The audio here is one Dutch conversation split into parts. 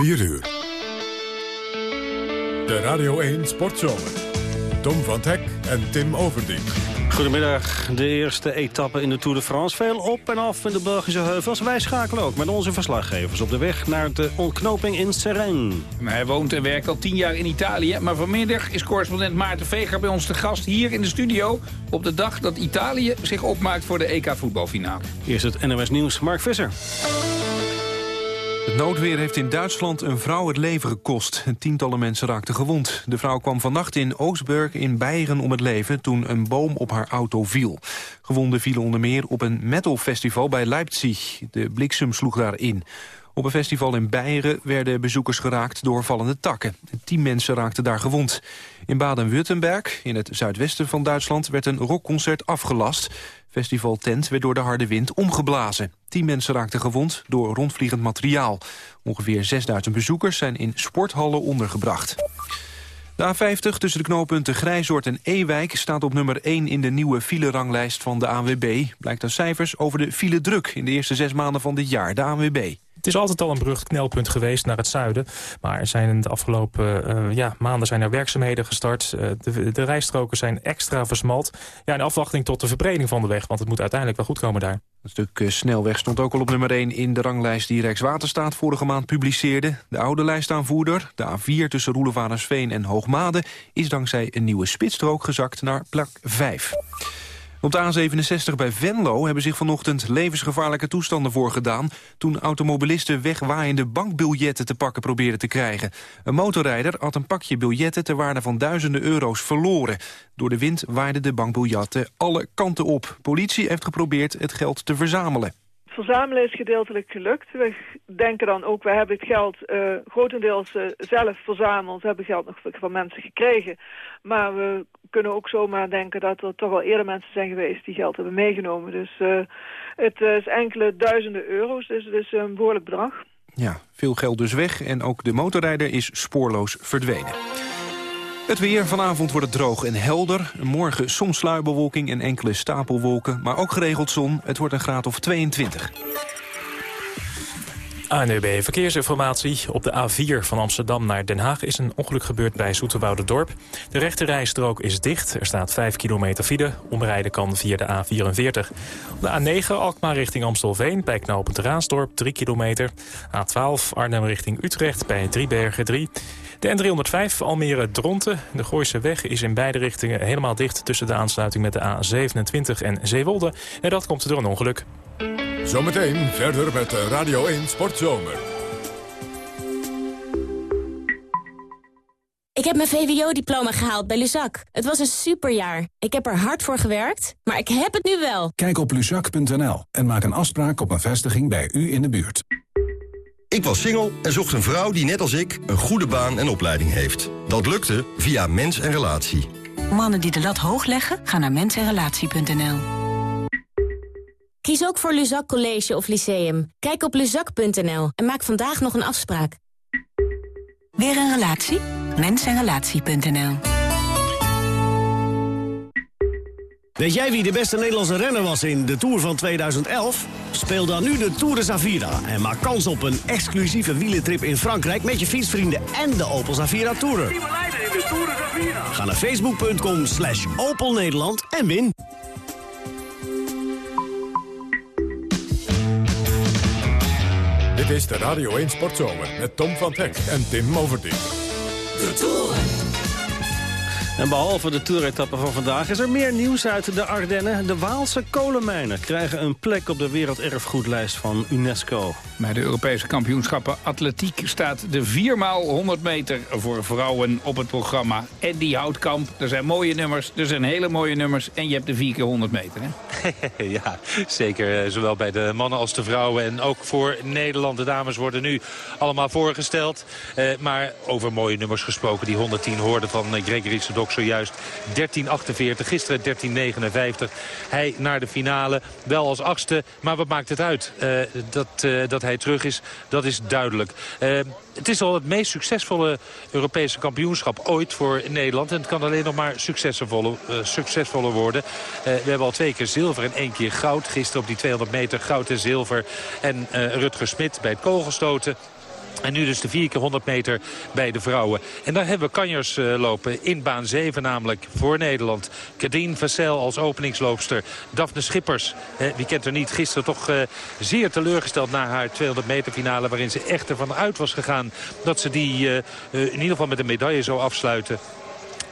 4 uur. De Radio 1 Sportzomer. Tom van Hek en Tim Overdien. Goedemiddag. De eerste etappe in de Tour de France. Veel op en af in de Belgische heuvels. Wij schakelen ook met onze verslaggevers op de weg naar de ontknoping in Serene. Hij woont en werkt al tien jaar in Italië. Maar vanmiddag is correspondent Maarten Veger bij ons te gast hier in de studio... op de dag dat Italië zich opmaakt voor de EK-voetbalfinale. Eerst het NOS Nieuws, Mark Visser. Het noodweer heeft in Duitsland een vrouw het leven gekost. Tientallen mensen raakten gewond. De vrouw kwam vannacht in Oostburg in Beieren om het leven... toen een boom op haar auto viel. Gewonden vielen onder meer op een metalfestival bij Leipzig. De bliksem sloeg daarin. Op een festival in Beieren werden bezoekers geraakt door vallende takken. Tien mensen raakten daar gewond. In Baden-Württemberg, in het zuidwesten van Duitsland... werd een rockconcert afgelast. Festivaltent werd door de harde wind omgeblazen. Tien mensen raakten gewond door rondvliegend materiaal. Ongeveer 6000 bezoekers zijn in sporthallen ondergebracht. De A50 tussen de knooppunten Grijzoord en Ewijk staat op nummer 1 in de nieuwe fileranglijst van de ANWB. Blijkt uit cijfers over de file druk in de eerste zes maanden van dit jaar, de ANWB. Het is altijd al een brugknelpunt geweest naar het zuiden. Maar er zijn in de afgelopen uh, ja, maanden zijn er werkzaamheden gestart. Uh, de, rijstroken zijn extra versmalt. Ja, in afwachting tot de verbreding van de weg. Want het moet uiteindelijk wel goed komen daar. Een stuk uh, snelweg stond ook al op nummer 1 in de ranglijst die Rijkswaterstaat vorige maand publiceerde. De oude lijstaanvoerder, de A4 tussen Roelevarensveen en Hoogmade... is dankzij een nieuwe spitsstrook gezakt naar plak 5. Op de A67 bij Venlo hebben zich vanochtend levensgevaarlijke toestanden voorgedaan... toen automobilisten wegwaaiende bankbiljetten te pakken probeerden te krijgen. Een motorrijder had een pakje biljetten ter waarde van duizenden euro's verloren. Door de wind waaiden de bankbiljetten alle kanten op. Politie heeft geprobeerd het geld te verzamelen. Verzamelen is gedeeltelijk gelukt. We denken dan ook, we hebben het geld uh, grotendeels uh, zelf verzameld. We hebben geld nog van mensen gekregen. Maar we kunnen ook zomaar denken dat er toch wel eerder mensen zijn geweest die geld hebben meegenomen. Dus uh, het is enkele duizenden euro's, dus het is een behoorlijk bedrag. Ja, veel geld dus weg en ook de motorrijder is spoorloos verdwenen. Het weer. Vanavond wordt het droog en helder. Morgen soms sluierbewolking en enkele stapelwolken. Maar ook geregeld zon. Het wordt een graad of 22. ANUB Verkeersinformatie. Op de A4 van Amsterdam naar Den Haag is een ongeluk gebeurd bij Dorp. De rechte rijstrook is dicht. Er staat 5 kilometer file. Omrijden kan via de A44. Op de A9 Alkmaar richting Amstelveen bij knooppunt Raasdorp 3 kilometer. A12 Arnhem richting Utrecht bij Driebergen 3. De N305 Almere-Dronten. De Gooise weg is in beide richtingen helemaal dicht... tussen de aansluiting met de A27 en Zeewolde. En dat komt door een ongeluk. Zometeen verder met Radio 1 Sportzomer. Ik heb mijn VWO-diploma gehaald bij Luzak. Het was een superjaar. Ik heb er hard voor gewerkt, maar ik heb het nu wel. Kijk op luzak.nl en maak een afspraak op een vestiging bij u in de buurt. Ik was single en zocht een vrouw die net als ik een goede baan en opleiding heeft. Dat lukte via Mens en Relatie. Mannen die de lat hoog leggen, gaan naar mensenrelatie.nl. Kies ook voor Luzak College of Lyceum. Kijk op luzak.nl en maak vandaag nog een afspraak. Weer een relatie? Mensenrelatie.nl Weet jij wie de beste Nederlandse renner was in de Tour van 2011? Speel dan nu de Tour de Zavira en maak kans op een exclusieve wielentrip in Frankrijk... met je fietsvrienden en de Opel Zavira Tourer. Ga naar facebook.com slash Opel Nederland en win. Dit is de Radio 1 Sportzomer met Tom van Hek en Tim Overdien. De. En behalve de toeretappe van vandaag is er meer nieuws uit de Ardennen. De Waalse kolenmijnen krijgen een plek op de werelderfgoedlijst van UNESCO. Bij de Europese kampioenschappen atletiek staat de 4x100 meter voor vrouwen op het programma. En die houtkamp, er zijn mooie nummers, er zijn hele mooie nummers. En je hebt de 4x100 meter, hè? ja, zeker. Eh, zowel bij de mannen als de vrouwen. En ook voor Nederland. De dames worden nu allemaal voorgesteld. Eh, maar over mooie nummers gesproken. Die 110 hoorden van eh, Gregory Sedok zojuist 13.48. Gisteren 13.59. Hij naar de finale. Wel als achtste. Maar wat maakt het uit? Uh, dat, uh, dat hij terug is, dat is duidelijk. Uh, het is al het meest succesvolle Europese kampioenschap ooit voor Nederland. En het kan alleen nog maar succesvoller, succesvoller worden. we hebben al twee keer zilver en één keer goud. Gisteren op die 200 meter goud en zilver. En Rutger Smit bij het kogelstoten En nu dus de 4 keer 100 meter bij de vrouwen. En daar hebben we kanjers uh, lopen in baan 7 namelijk voor Nederland. Kadien Vassel als openingsloopster. Daphne Schippers, eh, wie kent er niet, gisteren toch uh, zeer teleurgesteld na haar 200 meter finale. Waarin ze echt ervan uit was gegaan dat ze die uh, in ieder geval met een medaille zou afsluiten.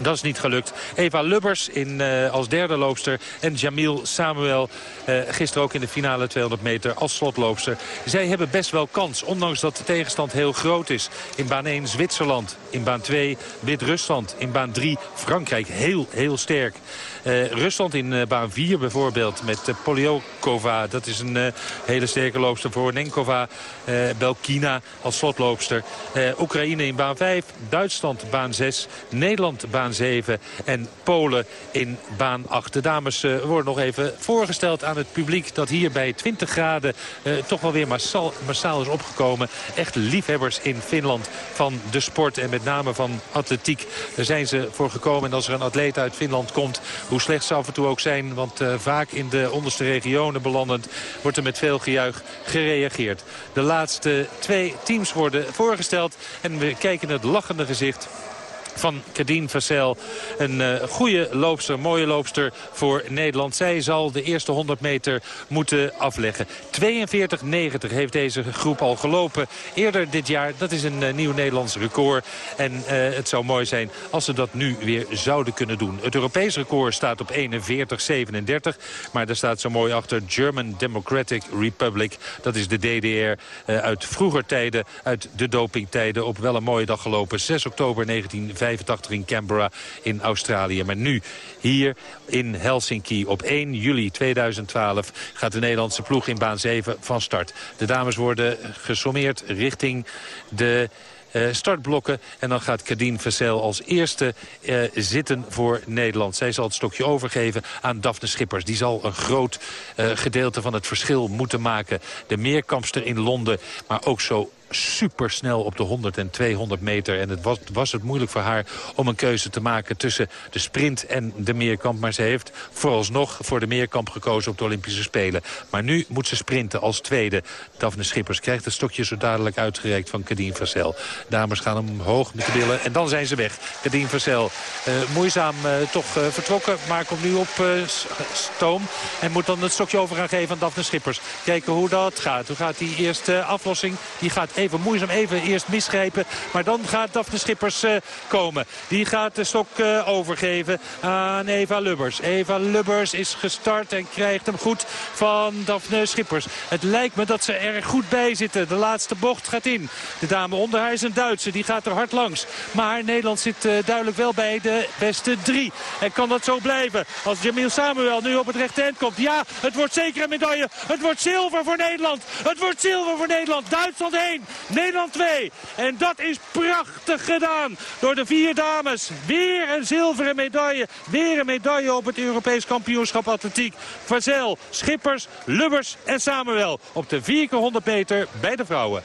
Dat is niet gelukt. Eva Lubbers in, uh, als derde loopster. En Jamil Samuel uh, gisteren ook in de finale 200 meter als slotloopster. Zij hebben best wel kans. Ondanks dat de tegenstand heel groot is. In baan 1 Zwitserland. In baan 2 Wit-Rusland. In baan 3 Frankrijk. Heel, heel sterk. Uh, Rusland in baan 4 bijvoorbeeld met uh, Dat is een hele sterke loopster voor Nenkova. Belkina als slotloopster. Oekraïne in baan 5. Duitsland baan 6. Nederland baan 7. En Polen in baan 8. De dames worden nog even voorgesteld aan het publiek... dat hier bij 20 graden toch wel weer massaal, is opgekomen. Echt liefhebbers in Finland van de sport en met name van atletiek. Daar zijn ze voor gekomen. En als er een atleet uit Finland komt... Hoe slecht ze af en toe ook zijn, want vaak in de onderste regionen belandend... wordt er met veel gejuich gereageerd. De laatste twee teams worden voorgesteld en we kijken het lachende gezicht van Kadien Vassel. Een uh, goede loopster, mooie loopster voor Nederland. Zij zal de eerste 100 meter moeten afleggen. 42,90 heeft deze groep al gelopen. Eerder dit jaar, dat is een uh, nieuw Nederlands record. En uh, het zou mooi zijn als ze dat nu weer zouden kunnen doen. Het Europees record staat op 41,37. Maar daar staat zo mooi achter German Democratic Republic. Dat is de DDR uit vroeger tijden, uit de dopingtijden. Op wel een mooie dag gelopen. 6 oktober 1995. 85 in Canberra in Australië. Maar nu hier in Helsinki op 1 juli 2012 gaat de Nederlandse ploeg in baan 7 van start. De dames worden gesommeerd richting de... Uh, startblokken. En dan gaat Kadien Vassel als eerste uh, zitten voor Nederland. Zij zal het stokje overgeven aan Daphne Schippers. Die zal een groot uh, gedeelte van het verschil moeten maken. De meerkampster in Londen, maar ook zo supersnel op de 100 en 200 meter. En het was, was het moeilijk voor haar om een keuze te maken tussen de sprint en de meerkamp. Maar ze heeft vooralsnog voor de meerkamp gekozen op de Olympische Spelen. Maar nu moet ze sprinten als tweede. Daphne Schippers krijgt het stokje zo dadelijk uitgereikt van Kadien Vassel. Dames gaan omhoog met de billen en dan zijn ze weg. Kadien Vassel, uh, moeizaam uh, toch uh, vertrokken, maar komt nu op stoom. En moet dan het stokje over gaan geven aan Daphne Schippers. Kijken hoe dat gaat. Hoe gaat die eerste aflossing? Die gaat even moeizaam, even eerst misgrijpen. Maar dan gaat Daphne Schippers uh, komen. Die gaat de stok uh, overgeven aan Eva Lubbers. Eva Lubbers is gestart en krijgt hem goed van Daphne Schippers. Het lijkt me dat ze er goed bij zitten. De laatste bocht gaat in. De dame onder haar is een Duitse. Die gaat er hard langs. Maar Nederland zit uh, duidelijk wel bij de beste drie. En kan dat zo blijven? Als Jamil Samuel nu op het rechte eind komt. Ja, het wordt zeker een medaille. Het wordt zilver voor Nederland. Het wordt zilver voor Nederland. Duitsland 1. Nederland 2. En dat is prachtig gedaan door de vier dames. Weer een zilveren medaille. Weer een medaille op het Europees kampioenschap atletiek. Vazel, Schippers, Lubbers en Samuel. Op de 4 keer 100 meter bij de vrouwen.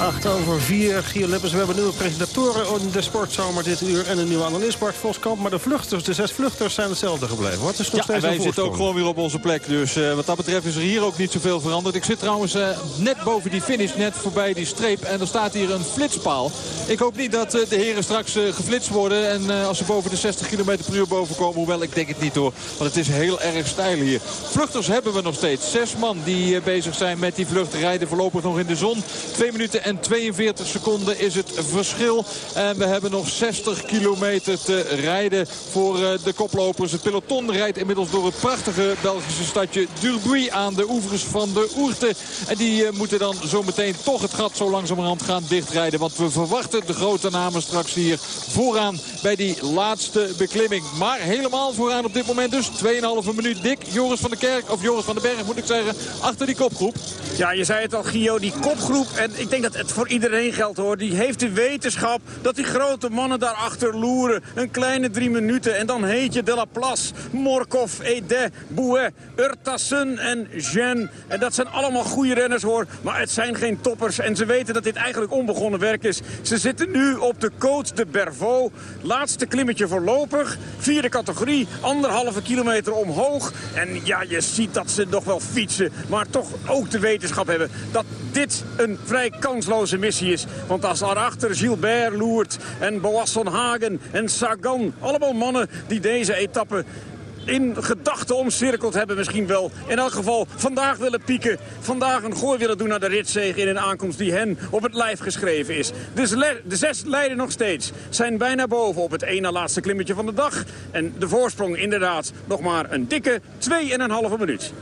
8 over 4. Gio Lippers, we hebben nieuwe presentatoren in de sportzomer dit uur. En een nieuwe analist, Bart Voskamp. Maar de vluchters, de zes vluchters zijn hetzelfde gebleven. Wat is nog ja, steeds wij zitten ook gewoon weer op onze plek. Dus uh, wat dat betreft is er hier ook niet zoveel veranderd. Ik zit trouwens uh, net boven die finish, net voorbij die streep. En er staat hier een flitspaal. Ik hoop niet dat uh, de heren straks geflitst worden. En als ze boven de 60 km per uur boven komen. Hoewel, ik denk het niet hoor. Want het is heel erg stijl hier. Vluchters hebben we nog steeds. Zes man die bezig zijn met die vlucht. Rijden voorlopig nog in de zon. 2 minuten en 42 seconden is het verschil. En we hebben nog 60 kilometer te rijden voor de koplopers. Het peloton rijdt inmiddels door het prachtige Belgische stadje Durbuy aan de oevers van de Oerte. En die uh, moeten dan zometeen toch het gat zo langzamerhand gaan dichtrijden. Want we verwachten de grote namen straks hier vooraan bij die laatste beklimming. Maar helemaal vooraan op dit moment dus 2,5 minuut dik. Joris van der Kerk, of Joris van den Berg moet ik zeggen, achter die kopgroep. Ja, je zei het al Gio, die kopgroep. En ik denk dat het voor iedereen geldt hoor. Die heeft de wetenschap dat die grote mannen daarachter loeren. Een kleine drie minuten en dan heet je De La Place, Morkov, Ede, Bouet, Urtasun en Jean. En dat zijn allemaal goede renners hoor. Maar het zijn geen toppers. En ze weten dat dit eigenlijk onbegonnen werk is. Ze zitten nu op de Côte de Bervaux. Laatste klimmetje voorlopig. Vierde categorie. Anderhalve kilometer omhoog. En ja, je ziet dat ze nog wel fietsen. Maar toch ook de wetenschap hebben dat dit een vrij kansloze missie is. Want als daarachter Gilbert loert en Boasson Hagen en Sagan... allemaal mannen die deze etappe in gedachten omcirkeld hebben misschien wel. In elk geval vandaag willen pieken. Vandaag een gooi willen doen naar de ritzege in een aankomst die hen op het lijf geschreven is. Dus de zes leiden nog steeds. Zijn bijna boven op het ene laatste klimmetje van de dag. En de voorsprong inderdaad nog maar een dikke 2,5 minuut.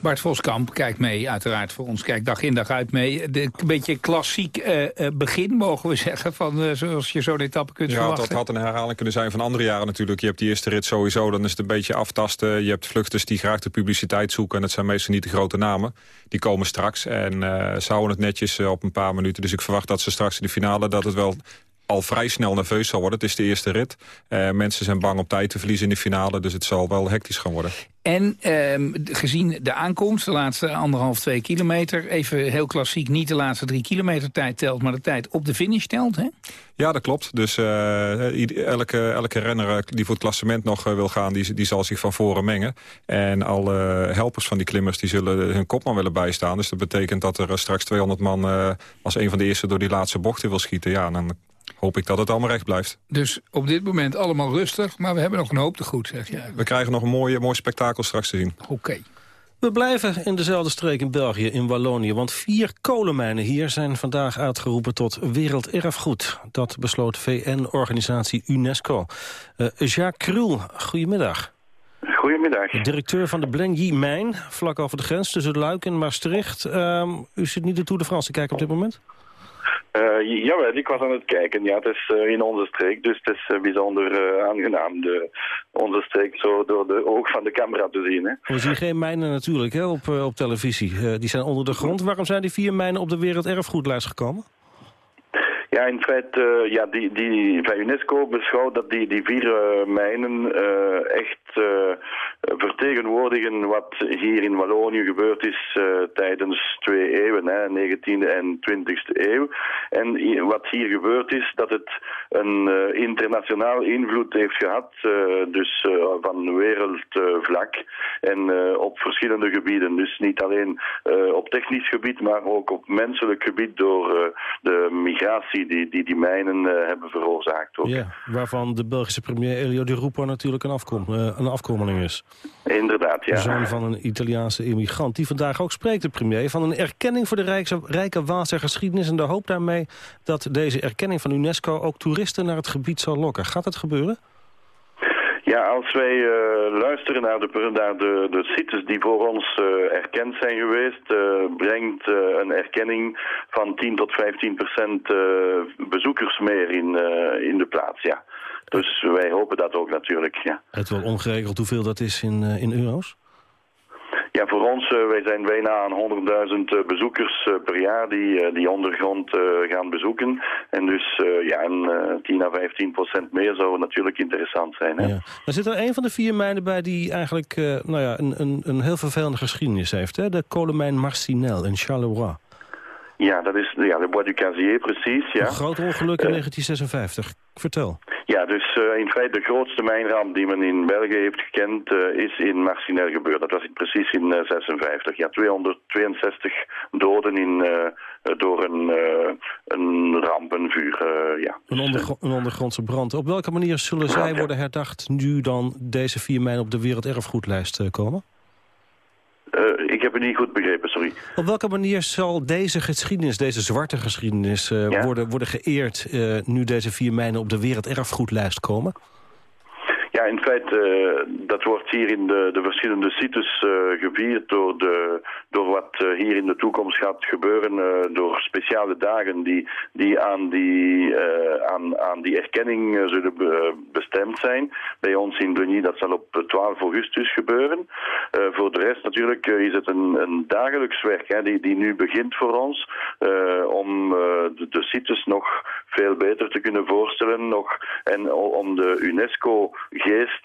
Bart Voskamp kijkt mee, uiteraard voor ons. Kijkt dag in dag uit mee. een beetje klassiek uh, begin, mogen we zeggen, van uh, zoals je zo'n etappe kunt ja, verwachten. dat had een herhaling kunnen zijn van andere jaren natuurlijk. Je hebt die eerste rit sowieso, dan is het een beetje aftasten. Je hebt vluchters die graag de publiciteit zoeken. En dat zijn meestal niet de grote namen. Die komen straks en uh, ze houden het netjes op een paar minuten. Dus ik verwacht dat ze straks in de finale dat het wel al vrij snel nerveus zal worden. Het is de eerste rit. Uh, mensen zijn bang om tijd te verliezen in de finale. Dus het zal wel hectisch gaan worden. En uh, gezien de aankomst, de laatste anderhalf, twee kilometer... even heel klassiek, niet de laatste drie kilometer tijd telt... maar de tijd op de finish telt, hè? Ja, dat klopt. Dus uh, elke, elke renner die voor het klassement nog wil gaan... Die, die zal zich van voren mengen. En alle helpers van die klimmers die zullen hun kopman willen bijstaan. Dus dat betekent dat er straks 200 man... als een van de eerste door die laatste bochten wil schieten. Ja, dan hoop ik dat het allemaal recht blijft. Dus op dit moment allemaal rustig, maar we hebben nog een hoop te goed, zeg je. We krijgen nog een mooie, mooi spektakel straks te zien. Oké. We blijven in dezelfde streek in België, in Wallonië. Want vier kolenmijnen hier zijn vandaag uitgeroepen tot werelderfgoed. Dat besloot VN-organisatie UNESCO. Uh, Jacques Krul, goedemiddag. Goedemiddag. Directeur van de Blengy-mijn, vlak over de grens tussen Luik en Maastricht. Uh, u zit niet de Tour de France te kijken op dit moment? Uh, jawel, ik was aan het kijken. Ja, het is uh, in onze streek, dus het is uh, bijzonder aangenaam de, onze streek zo door de oog van de camera te zien. Hè. We zien geen mijnen natuurlijk hè, op, op televisie. die zijn onder de grond. Waarom zijn die vier mijnen op de werelderfgoedlijst gekomen? Ja, in feite, ja, die, die, bij UNESCO beschouwt dat die, die vier mijnen echt vertegenwoordigen wat hier in Wallonië gebeurd is tijdens twee eeuwen, hè, 19e en 20e eeuw. En wat hier gebeurd is, dat het een internationaal invloed heeft gehad, dus van wereldvlak en op verschillende gebieden. Dus niet alleen op technisch gebied, maar ook op menselijk gebied door de migratie die die, die mijnen hebben veroorzaakt. Ook. Ja, waarvan de Belgische premier Elio Di Rupo natuurlijk een, afkom, een afkomeling is. Inderdaad, ja. De zoon van een Italiaanse immigrant. Die vandaag ook spreekt, de premier, van een erkenning voor de rijke, rijke Waalse geschiedenis. En de hoop daarmee dat deze erkenning van UNESCO ook toeristen naar het gebied zal lokken. Gaat het gebeuren? Ja, als wij uh, luisteren naar, de, naar de, de sites die voor ons uh, erkend zijn geweest, uh, brengt een erkenning van 10 tot 15 procent bezoekers meer in, in de plaats, ja. Dus wij hopen dat ook natuurlijk, ja. Het wel ongeregeld hoeveel dat is in, in euro's? Ja, voor ons, uh, wij zijn bijna aan 100.000 bezoekers uh, per jaar die, die ondergrond gaan bezoeken. En dus ja, een 10 à 15 procent meer zou natuurlijk interessant zijn. Hè? Er zit er een van de vier mijnen bij die eigenlijk nou ja, een, een, een heel vervelende geschiedenis heeft. Hè? De kolenmijn Marcinel in Charleroi. Ja, dat is ja, de Bois du Casier, precies. Ja. Een groot ongeluk in 1956. Vertel. Ja, dus uh, in feite de grootste mijnramp die men in België heeft gekend uh, is in Marcinel gebeurd. Dat was precies in uh, 56. Ja, 262 doden in, door een, een ramp, een vuur. ja. een, ondergr een, ondergrondse brand. Op welke manier zullen zij worden herdacht nu dan deze vier mijnen op de werelderfgoedlijst komen? Uh, ik heb het niet goed begrepen, sorry. Op welke manier zal deze geschiedenis, deze zwarte geschiedenis... Uh, ja? worden, worden geëerd uh, nu deze vier mijnen op de werelderfgoedlijst komen? Ja, in feite, dat wordt hier in de, de verschillende sites gevierd door, de, door wat hier in de toekomst gaat gebeuren. door speciale dagen die, die, aan, die aan, aan die erkenning zullen be, bestemd zijn. Bij ons in Blenny, dat zal op 12 augustus gebeuren. Voor de rest natuurlijk is het een, een dagelijks werk hè, die, die nu begint voor ons. Om de, de sites nog veel beter te kunnen voorstellen. Nog, en om de UNESCO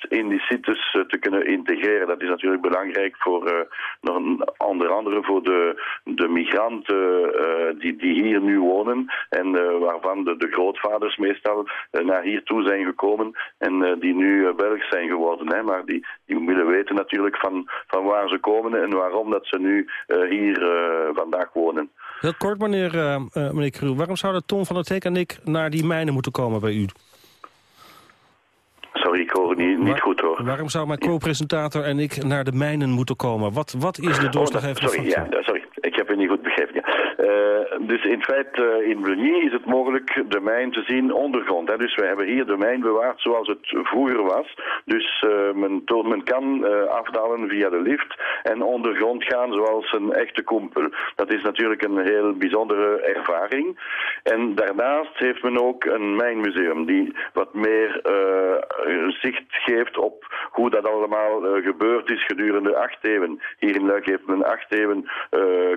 in die sites te kunnen integreren. Dat is natuurlijk belangrijk voor onder andere voor de, de migranten die, die hier nu wonen en waarvan de, de grootvaders meestal naar hier toe zijn gekomen en die nu Belg zijn geworden. Hè, maar die, die willen weten natuurlijk van, van waar ze komen en waarom dat ze nu hier vandaag wonen. Heel kort, meneer, uh, meneer Kruel. Waarom zouden Tom van der Teek en ik naar die mijnen moeten komen bij u? Niet, niet goed hoor. Waarom zou mijn co-presentator en ik naar de mijnen moeten komen? Wat, wat is de doorslaggevende oh, sorry, Ja, sorry, ik heb het niet goed begrepen. Uh, dus in feite uh, in Brugny is het mogelijk de mijn te zien ondergrond. Hè. Dus we hebben hier de mijn bewaard zoals het vroeger was. Dus uh, men, men, kan afdalen via de lift en ondergrond gaan zoals een echte koempel. Dat is natuurlijk een heel bijzondere ervaring. En daarnaast heeft men ook een mijnmuseum die wat meer zicht geeft op hoe dat allemaal gebeurd is gedurende acht eeuwen. Hier in Luik heeft men acht eeuwen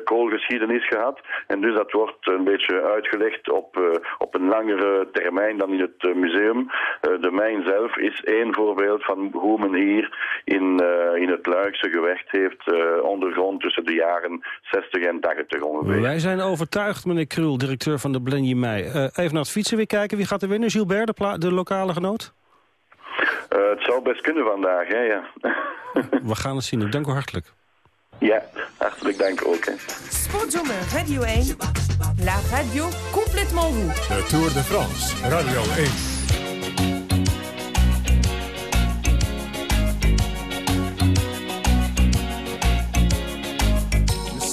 koolgeschiedenis gehad. En dus dat wordt een beetje uitgelegd op, uh, op een langere termijn dan in het uh, museum. De mijn zelf is één voorbeeld van hoe men hier in, in het Luikse gewerkt heeft ondergrond tussen de jaren 60 en 80 ongeveer. Wij zijn overtuigd, meneer Krul, directeur van de Blenje Mei. even naar het fietsen weer kijken. Wie gaat er winnen? Gilbert, de, de lokale genoot? het zou best kunnen vandaag, hè, ja. We gaan het zien. Ik dank u hartelijk. Ja, hartelijk dank ook. Hè. Sportzomer Radio 1, la radio complètement vous. De Tour de France, Radio 1.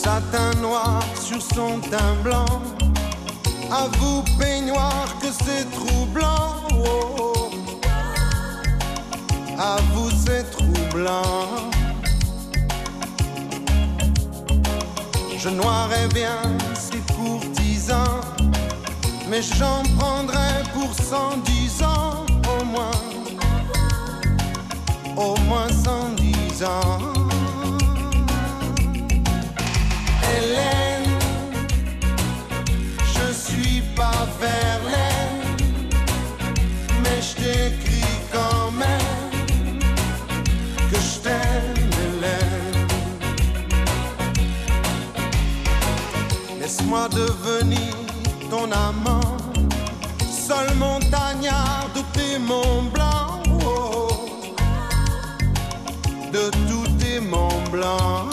satin noir sur son teint blanc. À vous, peignoir, que c'est troublant. Oh, oh. À vous, c'est troublant. Je noirais bien ces courtisans, mais j'en prendrais pour cent dix ans au moins, au moins cent dix ans. Amant, seul montagnard de tes monts blancs, oh, de tous tes monts blancs.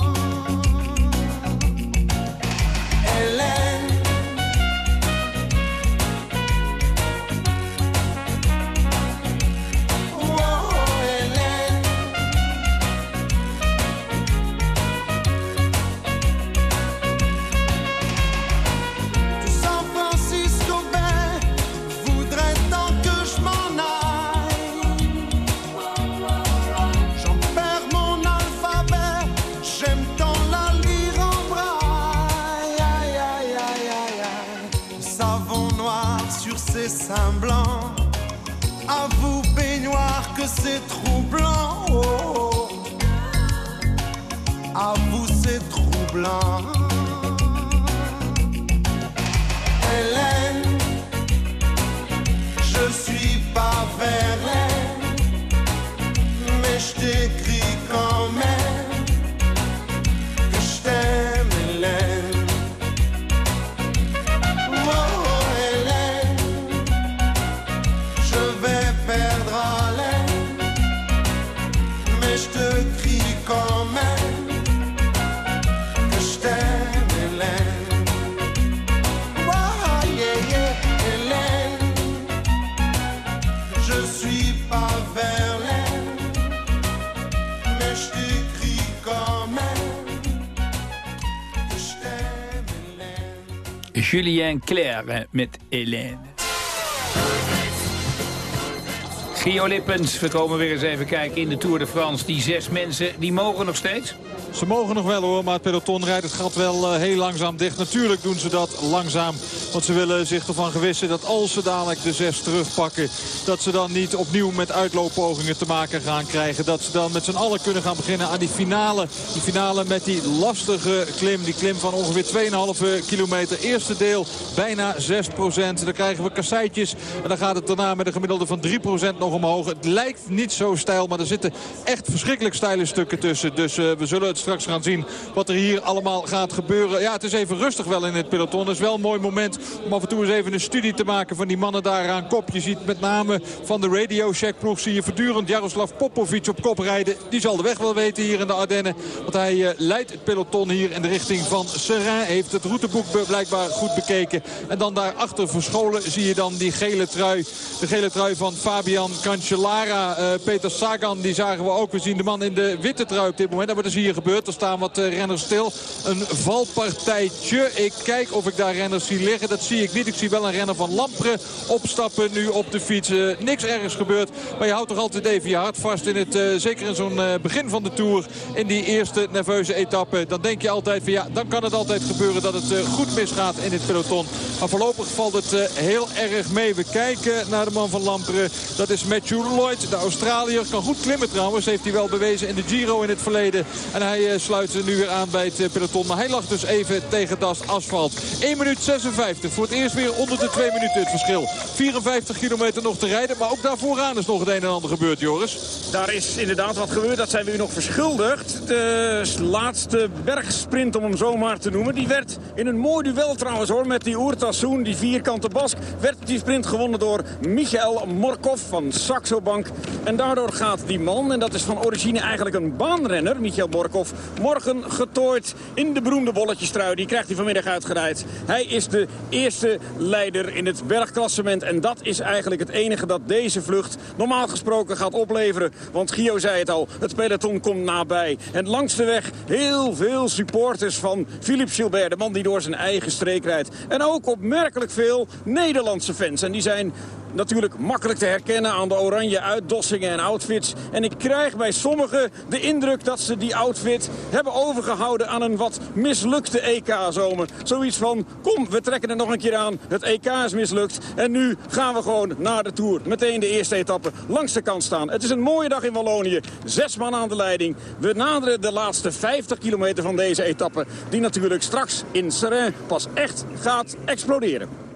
C'est troublant. Oh, À vous, c'est troublant. Julien Clerc met Hélène. Gio Lippens, we komen weer eens even kijken in de Tour de France. Die zes mensen, die mogen nog steeds? Ze mogen nog wel hoor, maar het peloton rijdt het gat wel uh, heel langzaam dicht. Natuurlijk doen ze dat langzaam. Want ze willen zich ervan gewissen dat als ze dadelijk de zes terugpakken... dat ze dan niet opnieuw met uitlooppogingen te maken gaan krijgen. Dat ze dan met z'n allen kunnen gaan beginnen aan die finale. Die finale met die lastige klim. Die klim van ongeveer 2,5 kilometer. Eerste deel bijna 6 procent. Dan krijgen we kasseitjes. En dan gaat het daarna met een gemiddelde van 3 procent nog omhoog. Het lijkt niet zo stijl, maar er zitten echt verschrikkelijk steile stukken tussen. Dus uh, we zullen het straks gaan zien wat er hier allemaal gaat gebeuren. Ja, het is even rustig wel in het peloton. Het is wel een mooi moment om af en toe eens even een studie te maken van die mannen daar aan kop. Je ziet met name van de Radio Shack ploeg zie je voortdurend Jaroslav Popovic op kop rijden. Die zal de weg wel weten hier in de Ardennen. Want hij uh, leidt het peloton hier in de richting van Seraing. Heeft het routeboek blijkbaar goed bekeken. En dan daarachter verscholen zie je dan die gele trui. De gele trui van Fabian Cancellara. Uh, Peter Sagan, die zagen we ook. We zien de man in de witte trui op dit moment. En wat is hier gebeurd? Er staan wat uh, renners stil. Een valpartijtje. Ik kijk of ik daar renners zie liggen. Dat zie ik niet. Ik zie wel een renner van Lampre opstappen nu op de fiets. Uh, niks ergens gebeurd. Maar je houdt toch altijd even je hart vast in het... Uh, zeker in zo'n begin van de Tour. In die eerste nerveuze etappe. Dan denk je altijd van ja, dan kan het altijd gebeuren dat het goed misgaat in dit peloton. Maar voorlopig valt het heel erg mee. We kijken naar de man van Lampre. Dat is Matthew Lloyd, de Australiër. Kan goed klimmen trouwens. Heeft hij wel bewezen in de Giro in het verleden. En hij sluit nu weer aan bij het peloton. Maar hij lag dus even tegen das asfalt. 1 minuut 56. Voor het eerst weer onder de 2 minuten het verschil. 54 kilometer nog te rijden. Maar ook daar vooraan is nog het een en ander gebeurd, Joris. Daar is inderdaad wat gebeurd. Dat zijn we u nog verschuldigd. De laatste bergsprint, om hem zo maar te noemen. Die werd in een mooi duel trouwens hoor. Met die Oertassoen, die vierkante bask. Werd die sprint gewonnen door Michael Morkov van Saxo Bank. En daardoor gaat die man, en dat is van origine eigenlijk een baanrenner, Michael Morkov, morgen getooid in de beroemde bolletjestrui. Die krijgt hij vanmiddag uitgereid. Hij is de eerste leider in het bergklassement. En dat is eigenlijk het enige dat deze vlucht normaal gesproken gaat opleveren. Want Gio zei het al, het peloton komt nabij. En langs de weg heel veel supporters van Philippe Gilbert. De man die door zijn eigen streek rijdt. En ook opmerkelijk veel Nederlandse fans. En die zijn natuurlijk makkelijk te herkennen aan de oranje uitdossingen en outfits. En ik krijg bij sommigen de indruk dat ze die outfit hebben overgehouden aan een wat mislukte EK-zomer. Zoiets van, kom, we trekken het nog een keer aan. Het EK is mislukt. En nu gaan we gewoon naar de Tour. Meteen de eerste etappe langs de kant staan. Het is een mooie dag in Wallonië. Zes man aan de leiding. We naderen de laatste 50 kilometer van deze etappe. Die natuurlijk straks in Seraing pas echt gaat exploderen.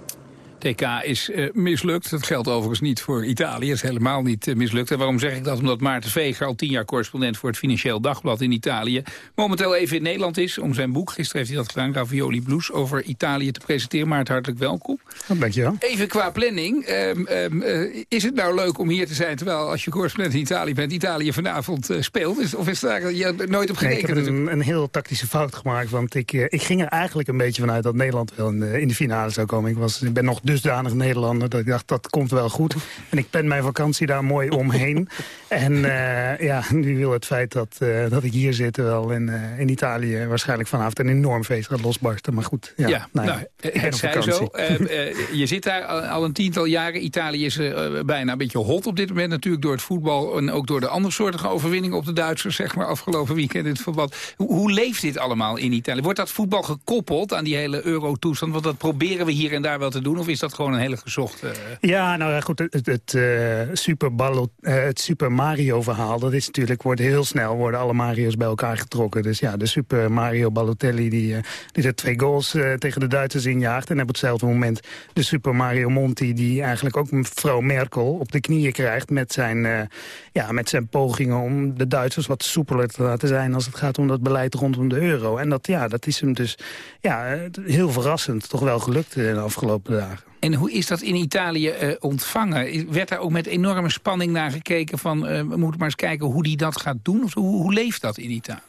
TK is uh, mislukt. Dat geldt overigens niet voor Italië. is helemaal niet uh, mislukt. En waarom zeg ik dat? Omdat Maarten Veger, al tien jaar correspondent voor het Financieel Dagblad in Italië, momenteel even in Nederland is om zijn boek, gisteren heeft hij dat gedaan, Ravioli Blues, over Italië te presenteren. Maarten, hartelijk welkom. Dankjewel. Even qua planning. Um, um, uh, is het nou leuk om hier te zijn, terwijl als je correspondent in Italië bent, Italië vanavond speelt? Is, of is daar je nooit op gekeken? Nee, ik heb een, een, heel tactische fout gemaakt, want ik, ik ging er eigenlijk een beetje vanuit dat Nederland wel in de, in de finale zou komen. Ik, was, ik ben nog dusdanig Nederlander dat ik dacht, dat komt wel goed. En ik pen mijn vakantie daar mooi omheen. en uh, ja, nu wil het feit dat, uh, dat ik hier zit wel in, uh, in Italië... waarschijnlijk vanavond een enorm feest gaat losbarsten. Maar goed, ja, ja nou, nou het zij zo. je zit daar al een tiental jaren. Italië is bijna een beetje hot op dit moment natuurlijk door het voetbal... en ook door de andersoortige overwinningen op de Duitsers... zeg maar afgelopen weekend in het verband. Hoe, hoe leeft dit allemaal in Italië? Wordt dat voetbal gekoppeld aan die hele euro-toestand? Want dat proberen we hier en daar wel te doen. Of is dat gewoon een hele gezochte... Ja, nou goed, het, het, uh, Super, uh, het Super Mario verhaal... dat is natuurlijk, wordt heel snel, worden alle Mario's bij elkaar getrokken. Dus ja, de Super Mario Balotelli die, uh, die er twee goals tegen de Duitsers injaagt... en op hetzelfde moment de Super Mario Monti... die eigenlijk ook mevrouw Merkel op de knieën krijgt... met zijn, ja, met zijn pogingen om de Duitsers wat soepeler te laten zijn... als het gaat om dat beleid rondom de euro. En dat, ja, dat is hem dus ja, heel verrassend toch wel gelukt de afgelopen dagen. En hoe is dat in Italië uh, ontvangen? Werd daar ook met enorme spanning naar gekeken van... Uh, we moeten maar eens kijken hoe die dat gaat doen? Of hoe, hoe leeft dat in Italië?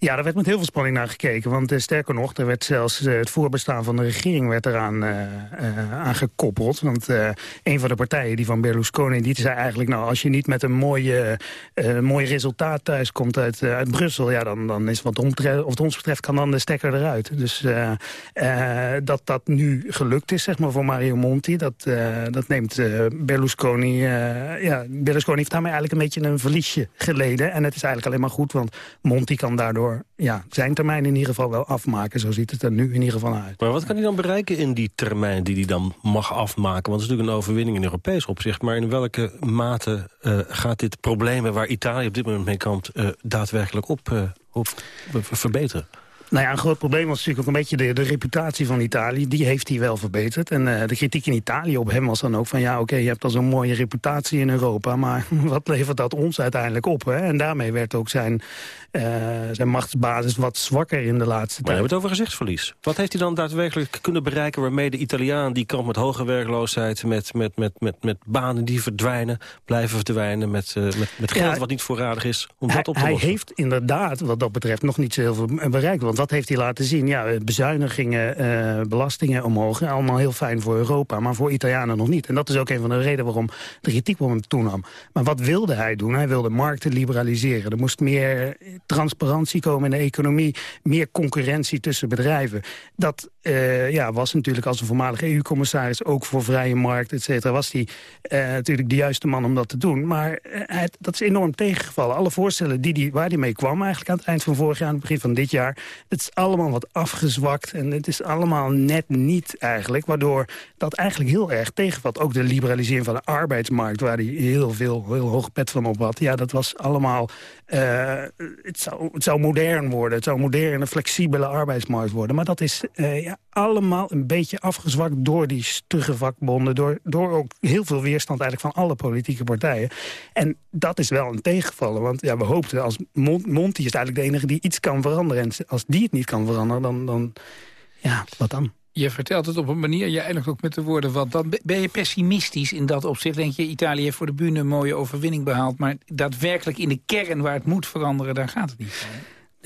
Ja, daar werd met heel veel spanning naar gekeken. Want uh, sterker nog, er werd zelfs uh, het voorbestaan van de regering werd eraan uh, aan gekoppeld. Want een van de partijen, die van Berlusconi, die zei eigenlijk... nou, als je niet met een mooie, mooi resultaat thuis komt uit, uit Brussel... ja, dan, dan is wat, of ons betreft kan dan de stekker eruit. Dus dat dat nu gelukt is, zeg maar, voor Mario Monti... dat, dat neemt Berlusconi... ja, Berlusconi heeft daarmee eigenlijk een beetje een verliesje geleden. En het is eigenlijk alleen maar goed, want Monti kan daardoor ja, zijn termijn in ieder geval wel afmaken. Zo ziet het er nu in ieder geval uit. Maar wat kan hij dan bereiken in die termijn die hij dan mag afmaken? Want het is natuurlijk een overwinning in Europees opzicht. Maar in welke mate uh, gaat dit probleem waar Italië op dit moment mee kampt... Uh, daadwerkelijk op, uh, op verbeteren? Nou ja, een groot probleem was natuurlijk ook een beetje de, de reputatie van Italië. Die heeft hij wel verbeterd. En uh, de kritiek in Italië op hem was dan ook van... ja, oké, okay, je hebt al zo'n mooie reputatie in Europa... maar wat levert dat ons uiteindelijk op? Hè? En daarmee werd ook zijn, uh, zijn machtsbasis wat zwakker in de laatste maar tijd. Maar we hebben het over gezichtsverlies. Wat heeft hij dan daadwerkelijk kunnen bereiken... waarmee de Italiaan die kamp met hoge werkloosheid... met, met, met, met, met banen die verdwijnen, blijven verdwijnen... met, uh, met, met geld ja, wat niet voorradig is, om hij, dat op te lossen? Hij heeft inderdaad wat dat betreft nog niet zo heel veel bereikt. Want wat heeft hij laten zien? Ja, bezuinigingen, uh, belastingen omhoog. Allemaal heel fijn voor Europa, maar voor Italianen nog niet. En dat is ook een van de redenen waarom de kritiek op hem toenam. Maar wat wilde hij doen? Hij wilde markten liberaliseren. Er moest meer transparantie komen in de economie. Meer concurrentie tussen bedrijven. Dat uh, ja, was natuurlijk als een voormalige EU-commissaris... ook voor vrije markt, et cetera, was hij uh, natuurlijk de juiste man om dat te doen. Maar het, dat is enorm tegengevallen. Alle voorstellen die die, waar hij mee kwam eigenlijk aan het eind van vorig jaar... aan het begin van dit jaar het is allemaal wat afgezwakt en het is allemaal net niet eigenlijk. Waardoor dat eigenlijk heel erg tegenvalt. Ook de liberalisering van de arbeidsmarkt, waar hij heel veel, heel hoge pet van op had. Ja, dat was allemaal... Het, zou, het zou modern worden. Het zou een moderne, flexibele arbeidsmarkt worden. Maar dat is uh, allemaal een beetje afgezwakt door die stugge vakbonden. Door, door ook heel veel weerstand eigenlijk van alle politieke partijen. En dat is wel een tegenvallen. Want ja, we hoopten als Monti is eigenlijk de enige die iets kan veranderen. En als die het niet kan veranderen, dan, dan ja, wat dan? Je vertelt het op een manier, je eindigt ook met de woorden wat dan. Ben je pessimistisch in dat opzicht? Denk je, Italië heeft voor de bühne een mooie overwinning behaald... maar daadwerkelijk in de kern waar het moet veranderen, daar gaat het niet van.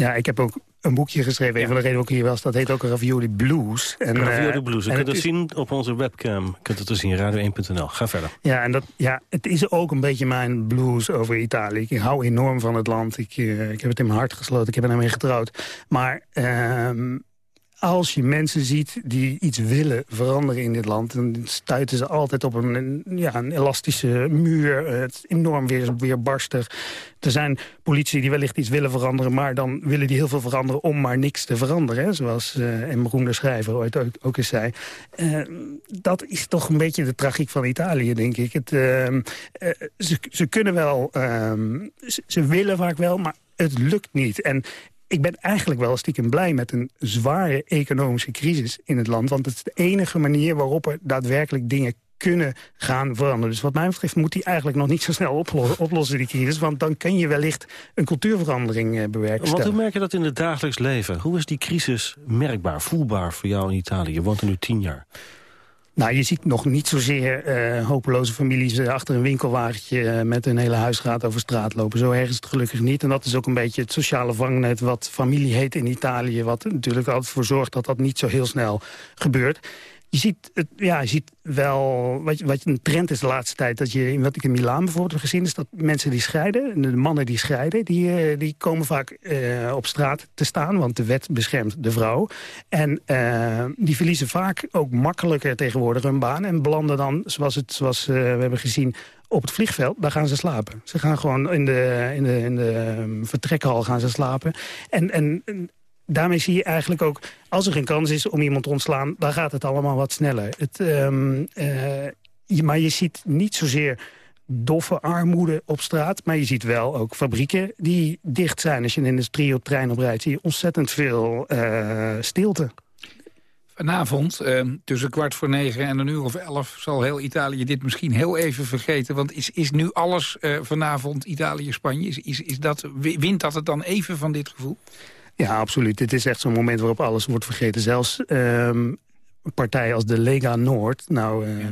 Ja, ik heb ook een boekje geschreven. Een van de redenen ook hier was, dat heet ook Ravioli Blues. En, Ravioli uh, Blues. Je kunt het, zien op onze webcam. Je kunt het te zien, radio1.nl. Ga verder. Ja, en dat, ja, het is ook een beetje mijn blues over Italië. Ik hou enorm van het land. Ik, uh, ik heb het in mijn hart gesloten. Ik heb ermee getrouwd. Maar... Uh, als je mensen ziet die iets willen veranderen in dit land... dan stuiten ze altijd op een, ja, een elastische muur. Het is enorm weer, weerbarstig. Er zijn politici die wellicht iets willen veranderen... maar dan willen die heel veel veranderen om maar niks te veranderen. Hè? Zoals uh, een beroemde schrijver ooit ook, eens zei. Uh, dat is toch een beetje de tragiek van Italië, denk ik. Het, ze, ze kunnen wel... Ehm, ze, ze willen vaak wel, maar het lukt niet. En ik ben eigenlijk wel stiekem blij met een zware economische crisis in het land. Want het is de enige manier waarop er daadwerkelijk dingen kunnen gaan veranderen. Dus wat mij betreft moet die eigenlijk nog niet zo snel oplossen, die crisis. Want dan kan je wellicht een cultuurverandering uh, bewerkstelligen. Want hoe merk je dat in het dagelijks leven? Hoe is die crisis merkbaar, voelbaar voor jou in Italië? Je woont er nu tien jaar. Nou, je ziet nog niet zozeer uh, hopeloze families uh, achter een winkelwagentje uh, met een hele huisraad over straat lopen. Zo erg is het gelukkig niet. En dat is ook een beetje het sociale vangnet wat familie heet in Italië. Wat natuurlijk altijd voor zorgt dat dat niet zo heel snel gebeurt je ziet, het, ja, je ziet wel, wat, wat een trend is de laatste tijd... dat je, wat ik in Milaan bijvoorbeeld heb gezien... is dat mensen die scheiden, de mannen die scheiden... die, die komen vaak uh, op straat te staan, want de wet beschermt de vrouw. En uh, die verliezen vaak ook makkelijker tegenwoordig hun baan... en belanden dan, zoals, het, zoals we hebben gezien op het vliegveld, daar gaan ze slapen. Ze gaan gewoon in de, in de, in de um, vertrekhal gaan ze slapen. En, en daarmee zie je eigenlijk ook, als er geen kans is om iemand te ontslaan... dan gaat het allemaal wat sneller. Het, uh, je, maar je ziet niet zozeer doffe armoede op straat. Maar je ziet wel ook fabrieken die dicht zijn. Als je een industrie op trein oprijdt, zie je ontzettend veel uh, stilte. Vanavond, eh, tussen kwart voor negen en een uur of elf... zal heel Italië dit misschien heel even vergeten. Want is, is nu alles uh, vanavond Italië-Spanje? Is, is, is dat, wint dat het dan even van dit gevoel? Ja, absoluut. Dit is echt zo'n moment waarop alles wordt vergeten. Zelfs um, partijen als de Lega Noord... nou, uh,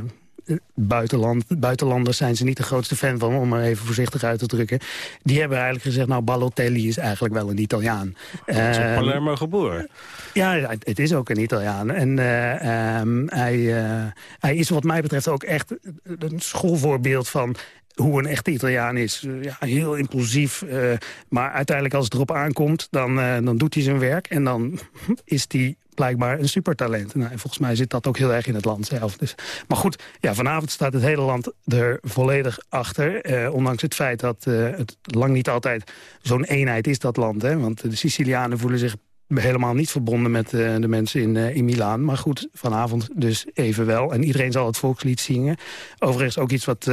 buitenland, buitenlanders zijn ze niet de grootste fan van, om maar even voorzichtig uit te drukken. Die hebben eigenlijk gezegd, nou Balotelli is eigenlijk wel een Italiaan. Hij is in Palermo geboren. Ja, het is ook een Italiaan. En ehm, hij, hij is wat mij betreft ook echt een schoolvoorbeeld van hoe een echte Italiaan is. Eh, ja, heel impulsief. Uh, maar uiteindelijk als het erop aankomt, dan, uh, dan doet hij zijn werk. En dan is hij blijkbaar een supertalent. Nou, en volgens mij zit dat ook heel erg in het land zelf. Dus, maar goed, ja, vanavond staat het hele land er volledig achter. ondanks het feit dat het lang niet altijd zo'n eenheid is, dat land. Hè? Want de Sicilianen voelen zich helemaal niet verbonden met de mensen in, uh, in Milaan. Maar goed, vanavond dus even wel. En iedereen zal het volkslied zingen. Overigens ook iets wat,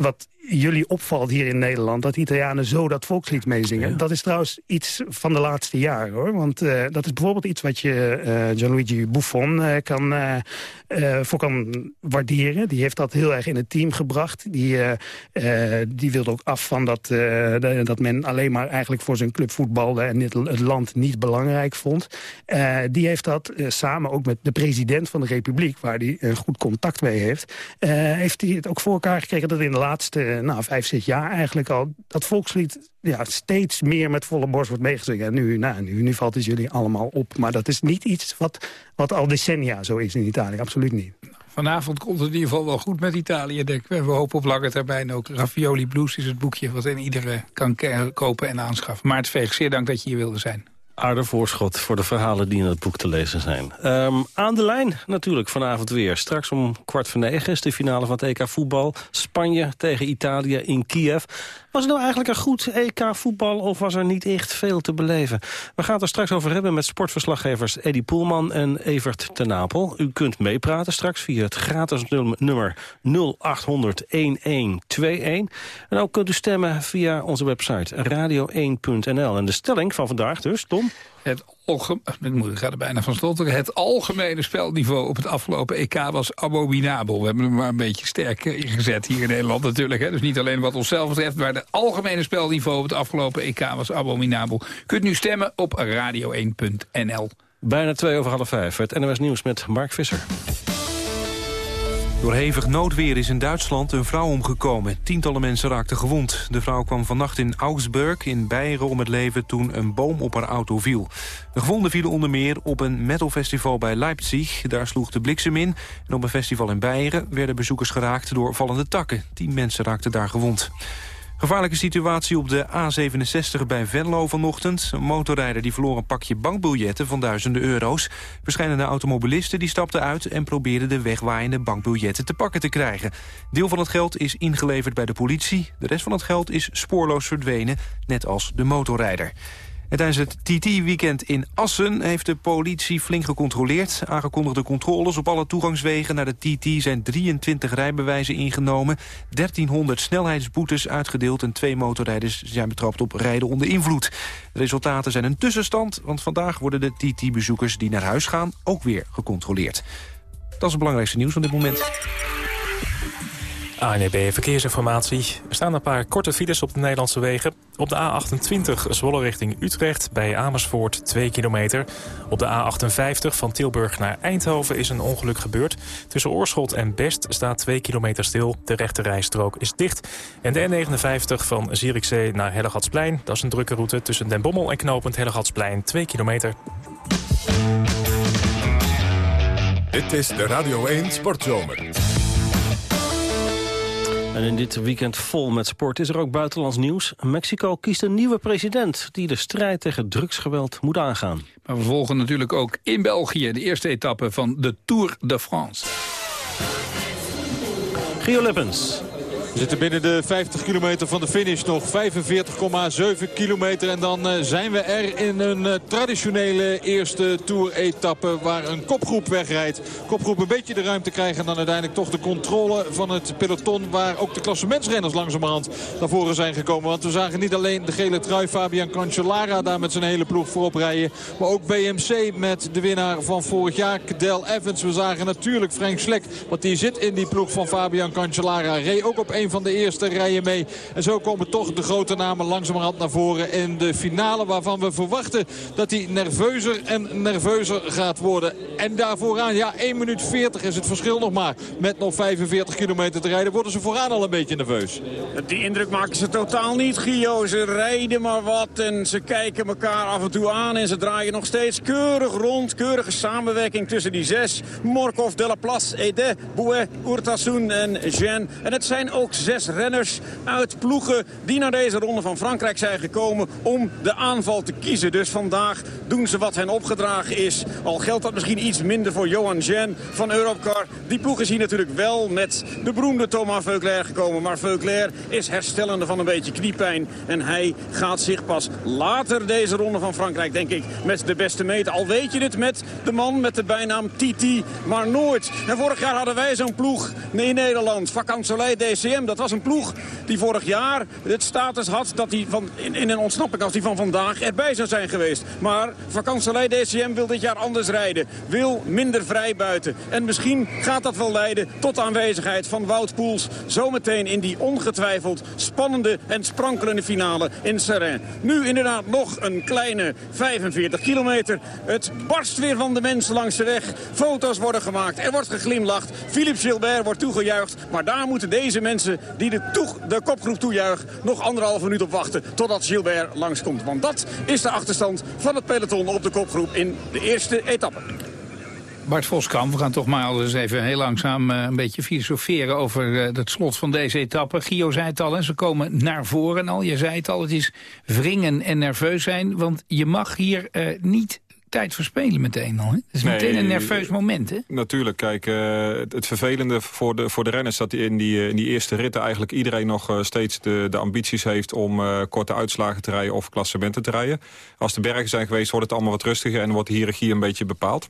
wat jullie opvalt hier in Nederland... dat Italianen zo dat volkslied meezingen. Dat is trouwens iets van de laatste jaren, hoor. Want uh, dat is bijvoorbeeld iets wat je uh, Gianluigi Buffon uh, kan, voor kan waarderen. Die heeft dat heel erg in het team gebracht. Die, die wilde ook af van dat, dat men alleen maar eigenlijk voor zijn club voetbalde... en het, het land niet belangrijk vond. die heeft dat samen ook met de president van de republiek... waar hij een goed contact mee heeft... heeft hij het ook voor elkaar gekregen dat in de laatste nou, vijf, zes jaar eigenlijk al... dat volkslied ja, steeds meer met volle borst wordt meegezongen. En nu, nou, nu, valt het jullie allemaal op. Maar dat is niet iets wat, wat al decennia zo is in Italië. Absoluut niet. Vanavond komt het in ieder geval wel goed met Italië, denk ik. We hopen op lange termijn ook. Ravioli Blues is het boekje wat iedereen kan kopen en aanschaffen. Maar het Veeg, zeer dank dat je hier wilde zijn aardig voorschot voor de verhalen die in het boek te lezen zijn. Um, aan de lijn natuurlijk vanavond weer. Straks om kwart voor negen is de finale van het EK voetbal. Spanje tegen Italië in Kiev. Was het nou eigenlijk een goed EK voetbal of was er niet echt veel te beleven? We gaan het er straks over hebben met sportverslaggevers Eddie Poelman en Evert ten Napel. U kunt meepraten straks via het gratis nummer 0800 1121. En ook kunt u stemmen via onze website radio1.nl. En de stelling van vandaag dus, Tom? Het, bijna van stotteren. Het algemene spelniveau op het afgelopen EK was abominabel. We hebben hem maar een beetje sterk ingezet hier in Nederland natuurlijk. Hè. Dus niet alleen wat onszelf betreft, maar het algemene spelniveau op het afgelopen EK was abominabel. Kunt nu stemmen op radio1.nl. Bijna twee over half vijf. Het NOS Nieuws met Mark Visser. Door hevig noodweer is in Duitsland een vrouw omgekomen. Tientallen mensen raakten gewond. De vrouw kwam vannacht in Augsburg in Beieren om het leven... toen een boom op haar auto viel. De gewonden vielen onder meer op een metalfestival bij Leipzig. Daar sloeg de bliksem in. En op een festival in Beieren werden bezoekers geraakt door vallende takken. Tien mensen raakten daar gewond. Gevaarlijke situatie op de A67 bij Venlo vanochtend. Een motorrijder die verloor een pakje bankbiljetten van duizenden euro's. Verschillende automobilisten die stapten uit... en probeerden de wegwaaiende bankbiljetten te pakken te krijgen. Deel van het geld is ingeleverd bij de politie. De rest van het geld is spoorloos verdwenen, net als de motorrijder. En tijdens het TT-weekend in Assen heeft de politie flink gecontroleerd. Aangekondigde controles op alle toegangswegen naar de TT zijn 23 rijbewijzen ingenomen. 1300 snelheidsboetes uitgedeeld en twee motorrijders zijn betrapt op rijden onder invloed. De resultaten zijn een tussenstand, want vandaag worden de TT-bezoekers die naar huis gaan ook weer gecontroleerd. Dat is het belangrijkste nieuws van dit moment. ANEB Verkeersinformatie. Er staan een paar korte files op de Nederlandse wegen. Op de A28 Zwolle richting Utrecht bij Amersfoort 2 kilometer. Op de A58 van Tilburg naar Eindhoven is een ongeluk gebeurd. Tussen Oorschot en Best staat 2 kilometer stil. De rechte rijstrook is dicht. En de N59 van Zierikzee naar Hellegatsplein. Dat is een drukke route tussen Den Bommel en knooppunt Hellegatsplein 2 kilometer. Dit is de Radio 1 Sportzomer. En in dit weekend vol met sport is er ook buitenlands nieuws. Mexico kiest een nieuwe president die de strijd tegen drugsgeweld moet aangaan. Maar we volgen natuurlijk ook in België de eerste etappe van de Tour de France. Gio Lippens. We zitten binnen de 50 kilometer van de finish nog. 45,7 kilometer. En dan eh, zijn we er in een eh, traditionele eerste Tour-etappe... waar een kopgroep wegrijdt. Kopgroep een beetje de ruimte krijgen. En dan uiteindelijk toch de controle van het peloton... waar ook de klassementsrenners langzamerhand naar voren zijn gekomen. Want we zagen niet alleen de gele trui Fabian Cancellara... daar met zijn hele ploeg voorop rijden. Maar ook BMC met de winnaar van vorig jaar, Cadel Evans. We zagen natuurlijk Frank Slek. Want die zit in die ploeg van Fabian Cancellara. Reed ook op een van de eerste rijen mee. En zo komen toch de grote namen langzamerhand naar voren in de finale. Waarvan we verwachten dat hij nerveuzer en nerveuzer gaat worden. En daar vooraan, ja 1 minuut 40 is het verschil nog maar. Met nog 45 kilometer te rijden worden ze vooraan al een beetje nerveus. Die indruk maken ze totaal niet, Gio. Ze rijden maar wat en ze kijken elkaar af en toe aan. En ze draaien nog steeds keurig rond. Keurige samenwerking tussen die zes. Morkov, Delaplace, Ede, Bouet, Urtasun en Jean. En het zijn ook zes renners uit ploegen die naar deze ronde van Frankrijk zijn gekomen om de aanval te kiezen. Dus vandaag doen ze wat hen opgedragen is. Al geldt dat misschien iets minder voor Johan Jean van Europcar. Die ploeg is hier natuurlijk wel met de beroemde Thomas Veuclair gekomen. Maar Veuclair is herstellende van een beetje kniepijn. En hij gaat zich pas later deze ronde van Frankrijk, denk ik, met de beste meten. Al weet je het met de man met de bijnaam Titi, maar nooit. En vorig jaar hadden wij zo'n ploeg in Nederland. Vakansolei DCM, dat was een ploeg die vorig jaar het status had dat hij van, in, een ontsnapping als die van vandaag erbij zou zijn geweest. Maar Vakansolei DCM wil dit jaar anders rijden. Wil minder vrij buiten. En misschien gaat dat wel leiden tot aanwezigheid van Wout Poels. Zometeen in die ongetwijfeld spannende en sprankelende finale in Serrain. Nu inderdaad nog een kleine 45 kilometer. Het barst weer van de mensen langs de weg. Foto's worden gemaakt, er wordt geglimlacht. Philippe Gilbert wordt toegejuicht. Maar daar moeten deze mensen die de, de kopgroep toejuichen... nog anderhalve minuut op wachten totdat Gilbert langskomt. Want dat is de achterstand van het peloton op de kopgroep in de eerste etappe. Bart Voskamp, we gaan toch maar eens even heel langzaam uh, een beetje filosoferen over uh, het slot van deze etappe. Gio zei het al, en ze komen naar voren al. Je zei het al, het is wringen en nerveus zijn, want je mag hier uh, niet tijd verspelen meteen al. Hè? Het is meteen een nerveus moment, hè? Natuurlijk, kijk, uh, het, vervelende voor de, voor de renners... dat in die, in die eerste ritten eigenlijk iedereen nog steeds de, de ambities heeft... om uh, korte uitslagen te rijden of klassementen te rijden. Als de bergen zijn geweest, wordt het allemaal wat rustiger... en wordt de hiërarchie een beetje bepaald.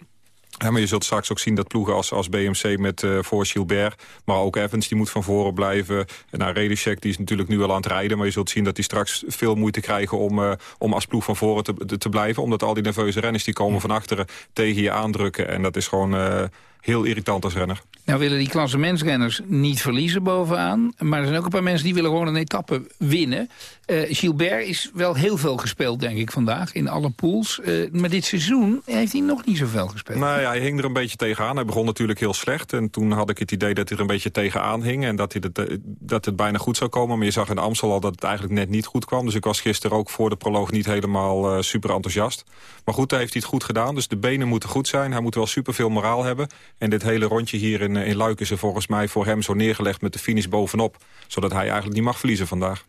Ja, maar je zult straks ook zien dat ploegen als, als BMC met uh, voor Gilbert... maar ook Evans, die moet van voren blijven. En nou, Redicek, die is natuurlijk nu al aan het rijden... maar je zult zien dat die straks veel moeite krijgen om, uh, om als ploeg van voren te, te blijven. Omdat al die nerveuze renners die komen van achteren tegen je aandrukken. En dat is gewoon... Uh, heel irritant als renner. Nou willen die klassementsrenners niet verliezen bovenaan. Maar er zijn ook een paar mensen die willen gewoon een etappe winnen. Uh, Gilbert is wel heel veel gespeeld, denk ik, vandaag. In alle pools. Uh, maar dit seizoen heeft hij nog niet zoveel gespeeld. Nou ja, hij hing er een beetje tegenaan. Hij begon natuurlijk heel slecht. En toen had ik het idee dat hij er een beetje tegenaan hing. En dat, hij het, dat het bijna goed zou komen. Maar je zag in Amstel al dat het eigenlijk net niet goed kwam. Dus ik was gisteren ook voor de proloog niet helemaal super enthousiast. Maar goed, hij heeft het goed gedaan. Dus de benen moeten goed zijn. Hij moet wel super veel moraal hebben. En dit hele rondje hier in, in Luik is er volgens mij voor hem zo neergelegd met de finish bovenop. Zodat hij eigenlijk niet mag verliezen vandaag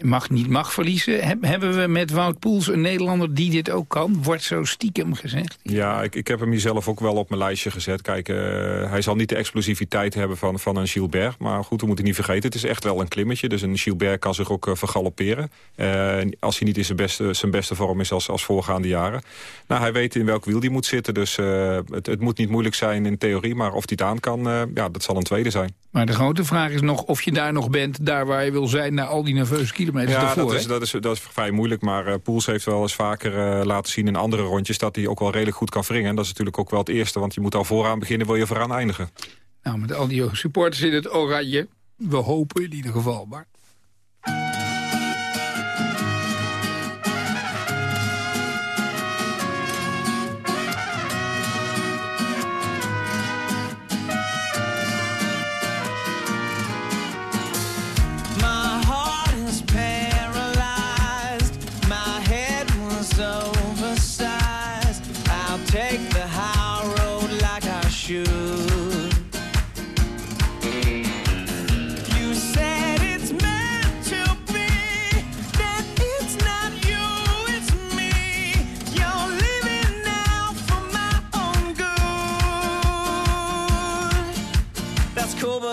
mag niet mag verliezen. hebben we met Wout Poels een Nederlander die dit ook kan? Wordt zo stiekem gezegd. Ja, ik, ik heb hem hier zelf ook wel op mijn lijstje gezet. Kijk, uh, hij zal niet de explosiviteit hebben van, van een Gilbert. Maar goed, we moeten niet vergeten, het is echt wel een klimmetje. Dus een Gilbert kan zich ook uh, vergalopperen. Uh, als hij niet in zijn beste, zijn beste vorm is als, als voorgaande jaren. Nou, hij weet in welk wiel hij moet zitten. Dus het, het moet niet moeilijk zijn in theorie. Maar of hij het aan kan, ja, dat zal een tweede zijn. Maar de grote vraag is nog of je daar nog bent... daar waar je wil zijn na al die nerveuze kilometers ja, dat is, dat, is, dat is vrij moeilijk. Maar uh, Poels heeft wel eens vaker uh, laten zien in andere rondjes... dat hij ook wel redelijk goed kan wringen. En dat is natuurlijk ook wel het eerste. Want je moet al vooraan beginnen, wil je vooraan eindigen. Nou, met al die supporters in het oranje. We hopen in ieder geval, maar...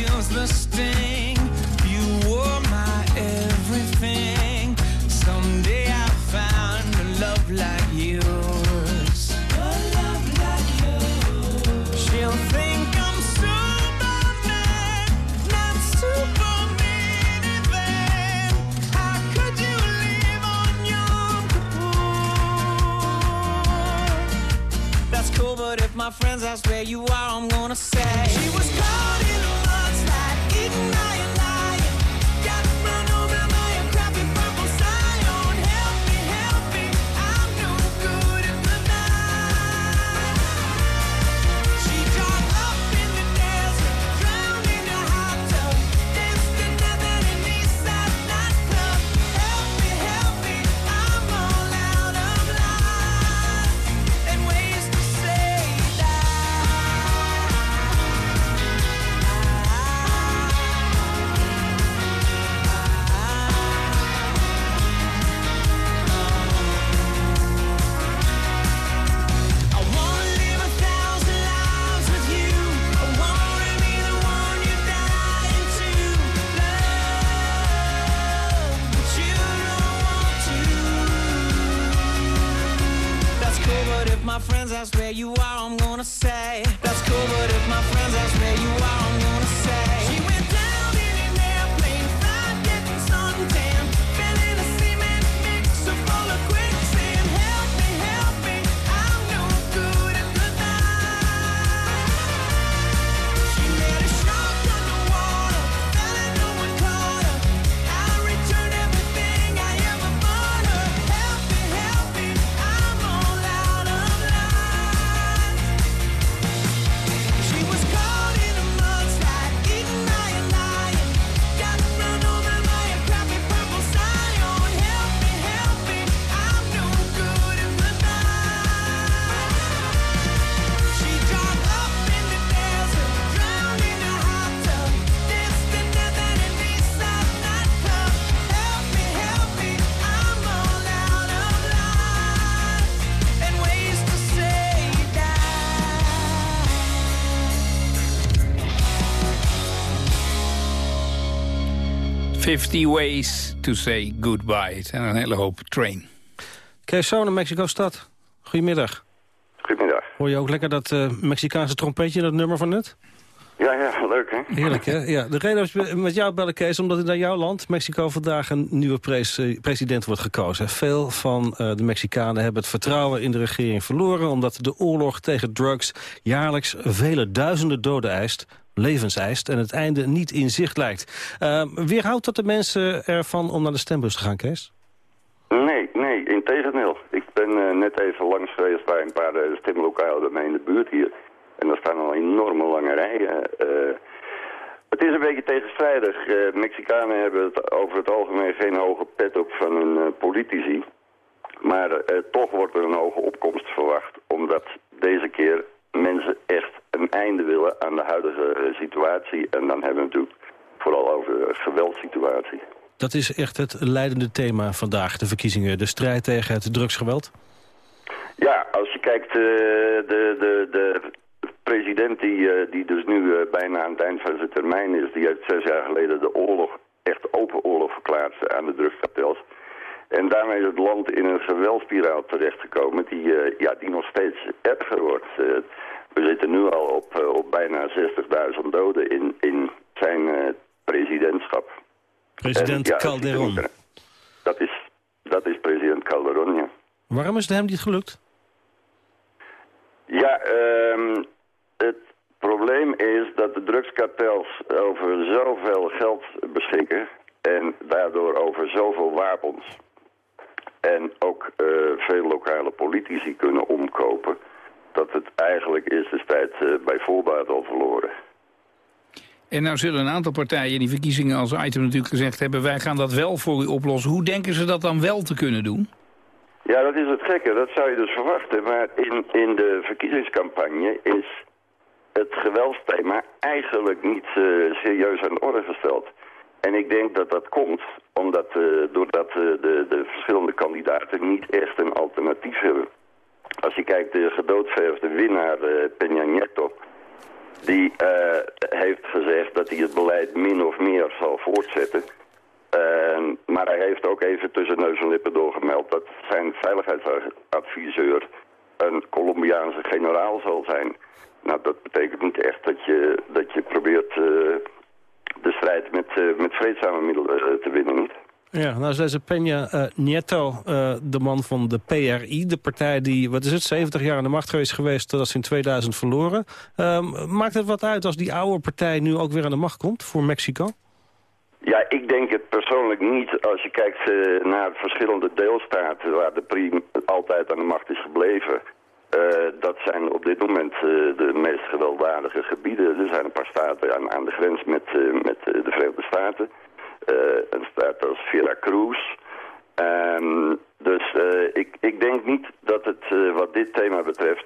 feels the sting. You were my everything. Someday I found a love like yours. A love like yours. She'll think I'm Superman, not Superman. Even. How could you live on your Kippur? That's cool, but if my friends ask where you are, I'm gonna say she was caught. in. 50 Ways to Say Goodbye. Het een hele hoop train. Kees Zonen, Mexico-stad. Goedemiddag. Goedemiddag. Hoor je ook lekker dat eh, Mexicaanse trompetje, dat nummer van net? Ja, ja, leuk hè? Heerlijk hè? Ja. De reden is met jou bellen, Kees, omdat in jouw land, Mexico, vandaag een nieuwe eh, president wordt gekozen. Veel van eh, de Mexicanen hebben het vertrouwen in de regering verloren... omdat de oorlog tegen drugs jaarlijks vele duizenden doden eist levens eist, en het einde niet in zicht lijkt. Uh, weerhoudt dat de mensen ervan om naar de stembus te gaan, Kees? Nee, nee, in tegendeel. Ik ben uh, net even langs geweest bij een paar uh, stemlokalen bij mij in de buurt hier. En daar staan al enorme lange rijen. Uh, het is een beetje tegenstrijdig. Mexicanen hebben het over het algemeen geen hoge pet op van hun politici. Maar toch wordt er een hoge opkomst verwacht. Omdat deze keer mensen echt een einde willen aan de huidige situatie. En dan hebben we natuurlijk vooral over de geweldssituatie. Dat is echt het leidende thema vandaag, de verkiezingen. De strijd tegen het drugsgeweld? Ja, als je kijkt, uh, de, de, de president die, uh, die dus nu uh, bijna aan het eind van zijn termijn is... die heeft zes jaar geleden de oorlog, echt open oorlog verklaard aan de drugskartels. En daarmee is het land in een geweldspiraal terechtgekomen die, ja, die nog steeds erger wordt. we zitten nu al op, op bijna 60.000 doden in, in zijn presidentschap. President en, ja, Calderon. Dat is, dat is president Calderon, ja. Waarom is het hem niet gelukt? Ja, um, het probleem is dat de drugskartels over zoveel geld beschikken... en daardoor over zoveel wapens. En ook uh, veel lokale politici kunnen omkopen... dat het eigenlijk is destijds uh, bij voorbaat al verloren. En nou zullen een aantal partijen in die verkiezingen als item natuurlijk gezegd hebben... wij gaan dat wel voor u oplossen. Hoe denken ze dat dan wel te kunnen doen? Ja, dat is het gekke. Dat zou je dus verwachten. Maar in, in de verkiezingscampagne is het geweldsthema eigenlijk niet uh, serieus aan de orde gesteld. En ik denk dat dat komt omdat, uh, doordat uh, de, de verschillende kandidaten niet echt een alternatief hebben. Als je kijkt, de gedoodverfde winnaar Peña Nieto die uh, heeft gezegd dat hij het beleid min of meer zal voortzetten. Maar hij heeft ook even tussen neus en lippen doorgemeld dat zijn veiligheidsadviseur een Colombiaanse generaal zal zijn. Nou, dat betekent niet echt dat je, dat je probeert eh, de strijd met, eh, met vreedzame middelen eh, te winnen, niet? Ja, nou is deze Peña Nieto de man van de PRI, de partij die, wat is het, 70 jaar aan de macht geweest geweest, totdat ze in 2000 verloren. Ehm, maakt het wat uit als die oude partij nu ook weer aan de macht komt voor Mexico? Ja, ik denk het persoonlijk niet. Als je kijkt naar verschillende deelstaten waar de PRI altijd aan de macht is gebleven... Uh, dat zijn op dit moment uh, de meest gewelddadige gebieden. Er zijn een paar staten aan, aan de grens met, uh, met de Verenigde Staten. een staat als Veracruz. Um, dus ik, ik denk niet dat het wat dit thema betreft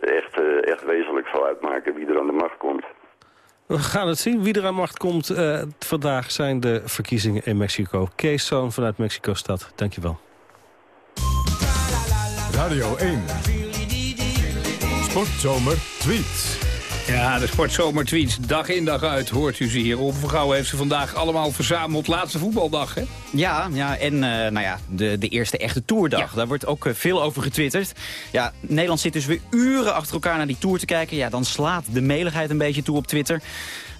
echt, echt wezenlijk zal uitmaken wie er aan de macht komt. We gaan het zien. Wie er aan macht komt vandaag zijn de verkiezingen in Mexico. Kees Zoon vanuit Mexico-stad. Dankjewel. Radio 1. Sportzomer tweets. Ja, de Sportzomer tweets, dag in dag uit, hoort u ze hier. Op Vergouwen heeft ze vandaag allemaal verzameld. Laatste voetbaldag, hè? Ja, ja en uh, nou ja, de, de eerste echte toerdag. Daar wordt ook uh, veel over getwitterd. Ja, Nederland zit dus weer uren achter elkaar naar die tour te kijken. Ja, dan slaat de meligheid een beetje toe op Twitter.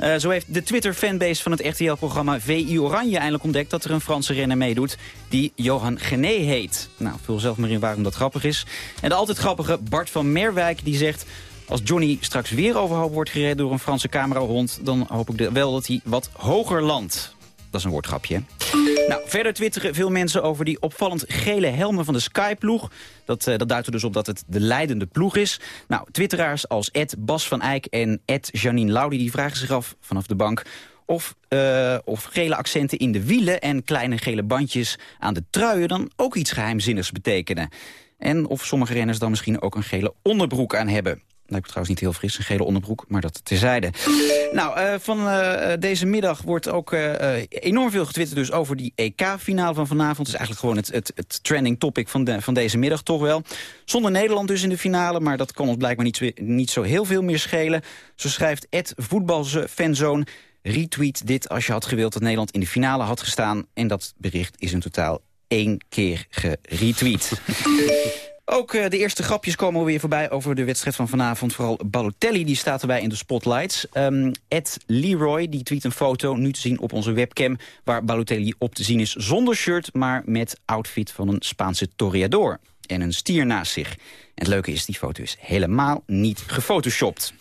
Uh, zo heeft de Twitter-fanbase van het RTL-programma VI Oranje eindelijk ontdekt... dat er een Franse renner meedoet die Johan Gené heet. Nou, vul zelf maar in waarom dat grappig is. En de altijd grappige Bart van Merwijk die zegt... Als Johnny straks weer overhoop wordt gereden door een Franse camerahond... dan hoop ik wel dat hij wat hoger landt. Dat is een woordgrapje. Nou, verder twitteren veel mensen over die opvallend gele helmen van de Sky-ploeg. Dat, uh, dat duidt er dus op dat het de leidende ploeg is. Nou, twitteraars als Ed Bas van Eyck en Ed Janine Laudi... die vragen zich af vanaf de bank of, uh, of gele accenten in de wielen... en kleine gele bandjes aan de truien dan ook iets geheimzinnigs betekenen. En of sommige renners dan misschien ook een gele onderbroek aan hebben. Lijkt me trouwens niet heel fris, een gele onderbroek, maar dat terzijde. Nou, uh, van uh, deze middag wordt ook uh, enorm veel getwitterd dus over die EK-finale van vanavond. Is eigenlijk gewoon het, het, het trending topic van, van deze middag toch wel. Zonder Nederland dus in de finale, maar dat kan ons blijkbaar niet, niet zo heel veel meer schelen. Zo schrijft Ed Voetbalse fanzoon... Retweet dit als je had gewild dat Nederland in de finale had gestaan. En dat bericht is in totaal één keer geretweet. Ook uh, de eerste grapjes komen weer voorbij over de wedstrijd van vanavond. Vooral Balotelli, die staat erbij in de spotlights. Um, Ed Leroy, die tweet een foto, nu te zien op onze webcam... waar Balotelli op te zien is zonder shirt... maar met outfit van een Spaanse toreador. En een stier naast zich. En het leuke is, die foto is helemaal niet gefotoshopt.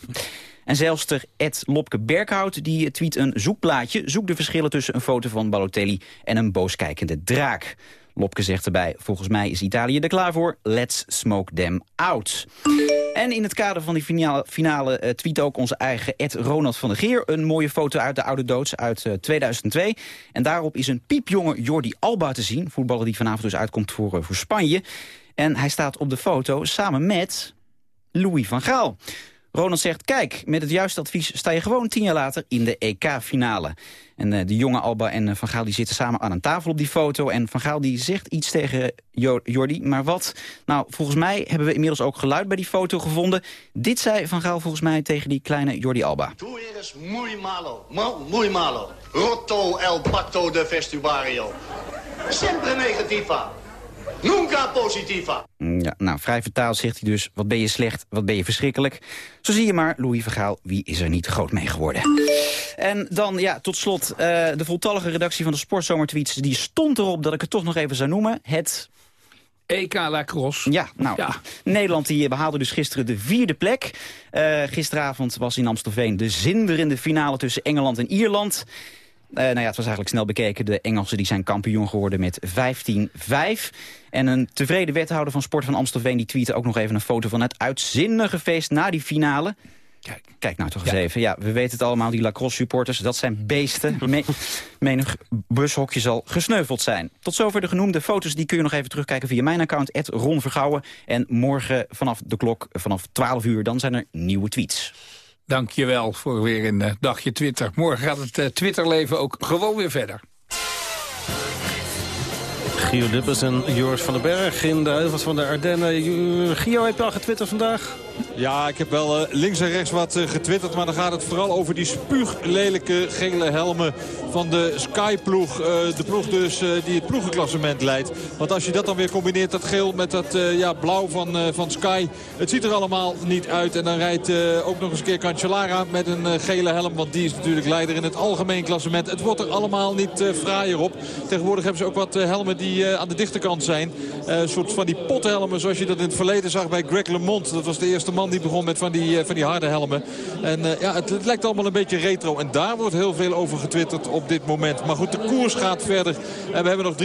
En zelfs ter Ed Lopke Berghout die tweet een zoekplaatje. Zoek de verschillen tussen een foto van Balotelli en een booskijkende draak. Lopke zegt erbij, volgens mij is Italië er klaar voor. Let's smoke them out. En in het kader van die finale, finale uh, tweet ook onze eigen Ed Ronald van der Geer... een mooie foto uit de oude doods uit uh, 2002. En daarop is een piepjonge Jordi Alba te zien. Voetballer die vanavond dus uitkomt voor, uh, voor Spanje. En hij staat op de foto samen met Louis van Gaal. Ronald zegt, kijk, met het juiste advies sta je gewoon tien jaar later in de EK-finale. En uh, de jonge Alba en uh, Van Gaal die zitten samen aan een tafel op die foto. En Van Gaal die zegt iets tegen Jordi, maar wat? Nou, volgens mij hebben we inmiddels ook geluid bij die foto gevonden. Dit zei Van Gaal volgens mij tegen die kleine Jordi Alba. Tu eres muy malo, muy malo. Rotto el pacto de vestuario. Sempre negativa. Nunca positiva. Ja, nou, vrij vertaald zegt hij dus, wat ben je slecht, wat ben je verschrikkelijk. Zo zie je maar, Louis Vergaal, wie is er niet groot mee geworden. En dan, ja, tot slot, uh, de voltallige redactie van de Sportzomertweets... die stond erop dat ik het toch nog even zou noemen. Het EK Lacrosse. Ja, nou, ja. Nederland die behaalde dus gisteren de vierde plek. Uh, gisteravond was in Amstelveen de zinderende finale tussen Engeland en Ierland. Uh, nou ja, het was eigenlijk snel bekeken. De Engelsen die zijn kampioen geworden met 15-5. En een tevreden wethouder van Sport van Amstelveen... die tweette ook nog even een foto van het uitzinnige feest na die finale. Kijk, kijk nou toch eens even. Ja, we weten het allemaal, die lacrosse supporters, dat zijn beesten. Me menig bushokje zal gesneuveld zijn. Tot zover de genoemde foto's, die kun je nog even terugkijken via mijn account, Ron Vergouwen. En morgen vanaf de klok, vanaf 12 uur, dan zijn er nieuwe tweets. Dankjewel voor weer een uh, dagje Twitter. Morgen gaat het uh, Twitterleven ook gewoon weer verder. Gio Dippers en Joris van den Berg in de heuvels van de Ardennen. Gio, heb je al getwitterd vandaag? Ja, ik heb wel uh, links en rechts wat uh, getwitterd. Maar dan gaat het vooral over die spuuglelijke gele helmen van de Sky-ploeg. De ploeg dus die het ploegenklassement leidt. Want als je dat dan weer combineert, dat geel met dat ja, blauw van, van Sky. Het ziet er allemaal niet uit. En dan rijdt ook nog eens een keer Cancellara met een gele helm. Want die is natuurlijk leider in het algemeen klassement. Het wordt er allemaal niet fraaier op. Tegenwoordig hebben ze ook wat helmen die aan de dichte kant zijn. een soort van die pothelmen zoals je dat in het verleden zag bij Greg LeMond. Dat was de eerste man die begon met van die, van die harde helmen. En ja, het, het lijkt allemaal een beetje retro. En daar wordt heel veel over getwitterd op dit moment. Maar goed, de koers gaat verder. En we hebben nog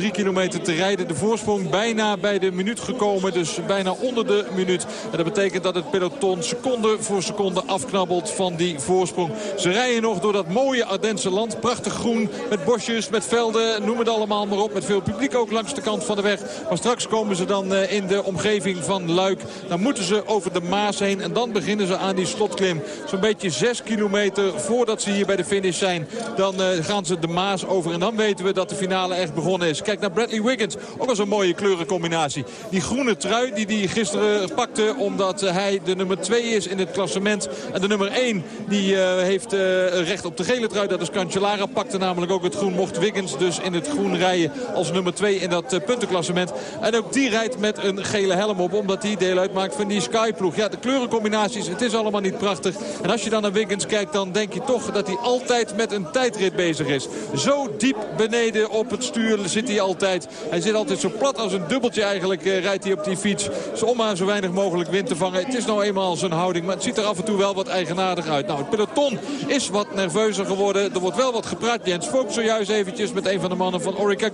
33,3 kilometer te rijden. De voorsprong bijna bij de minuut gekomen. Dus bijna onder de minuut. En dat betekent dat het peloton seconde voor seconde afknabbelt van die voorsprong. Ze rijden nog door dat mooie Ardense land. Prachtig groen met bosjes, met velden. Noem het allemaal maar op. Met veel publiek ook langs de kant van de weg. Maar straks komen ze dan eh, in de omgeving van Luik. Dan moeten ze over de Maas heen. En dan beginnen ze aan die slotklim. Zo'n beetje 6 kilometer voordat ze hier bij de finish zijn. Dan uh, gaan ze de Maas over. En dan weten we dat de finale echt begonnen is. Kijk naar Bradley Wiggins. Ook al zo'n mooie kleurencombinatie. Die groene trui die hij gisteren pakte. Omdat hij de nummer 2 is in het klassement. En de nummer 1 die uh, heeft recht op de gele trui. Dat is Cancellara. Pakte namelijk ook het groen. Mocht Wiggins dus in het groen rijden als nummer 2 in dat puntenklassement. En ook die rijdt met een gele helm op. Omdat hij deel uitmaakt van die Skyploeg. Ja, de kleurencombinaties. Het is allemaal niet prachtig. En als je dan naar Wiggins kijkt dan denk je toch dat hij altijd met een tijdrit bezig is. Zo diep beneden op het stuur zit hij altijd. Hij zit altijd zo plat als een dubbeltje eigenlijk uh, rijdt hij op die fiets. Zo om aan zo weinig mogelijk wind te vangen. Het is nou eenmaal zijn houding, maar het ziet er af en toe wel wat eigenaardig uit. Nou, het peloton is wat nerveuzer geworden. Er wordt wel wat gepraat. Jens Vogt zojuist eventjes met een van de mannen van Orica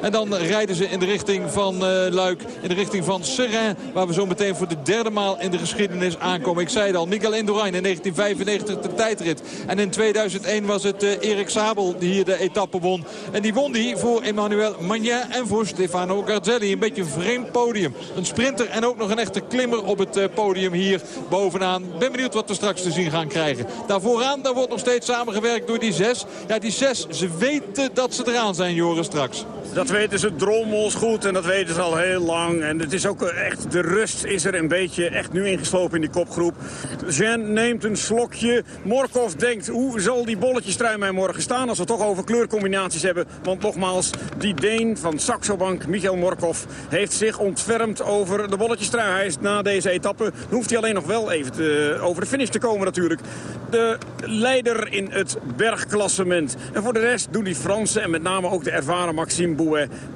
En dan rijden ze in de richting van uh, Luik, in de richting van Serrain. Waar we zo meteen voor de derde maal in de geschiedenis aankomen. Ik zei het al, Miguel Indurain in 1995 de tijdrit. En in 2001 was het uh, Erik Sabel die hier de etappe won. En die won die voor Emmanuel Magnin en voor Stefano Garzelli. Een beetje een vreemd podium. Een sprinter en ook nog een echte klimmer op het uh, podium hier bovenaan. Ben benieuwd wat we straks te zien gaan krijgen. Daar vooraan daar wordt nog steeds samengewerkt door die zes. Ja, die zes, ze weten dat ze eraan zijn, Joris, straks. much. Dat weten ze drommels goed en dat weten ze al heel lang. En het is ook echt, de rust is er een beetje echt nu ingeslopen in die kopgroep. Jean neemt een slokje. Morkov denkt, hoe zal die bolletjestrui mij morgen staan als we toch over kleurcombinaties hebben. Want nogmaals, die Deen van Saxo Bank, Michael Morkov, heeft zich ontfermd over de bolletjestrui. Hij is na deze etappe, hoeft hij alleen nog wel even over de finish te komen natuurlijk. De leider in het bergklassement. En voor de rest doen die Fransen en met name ook de ervaren Maxime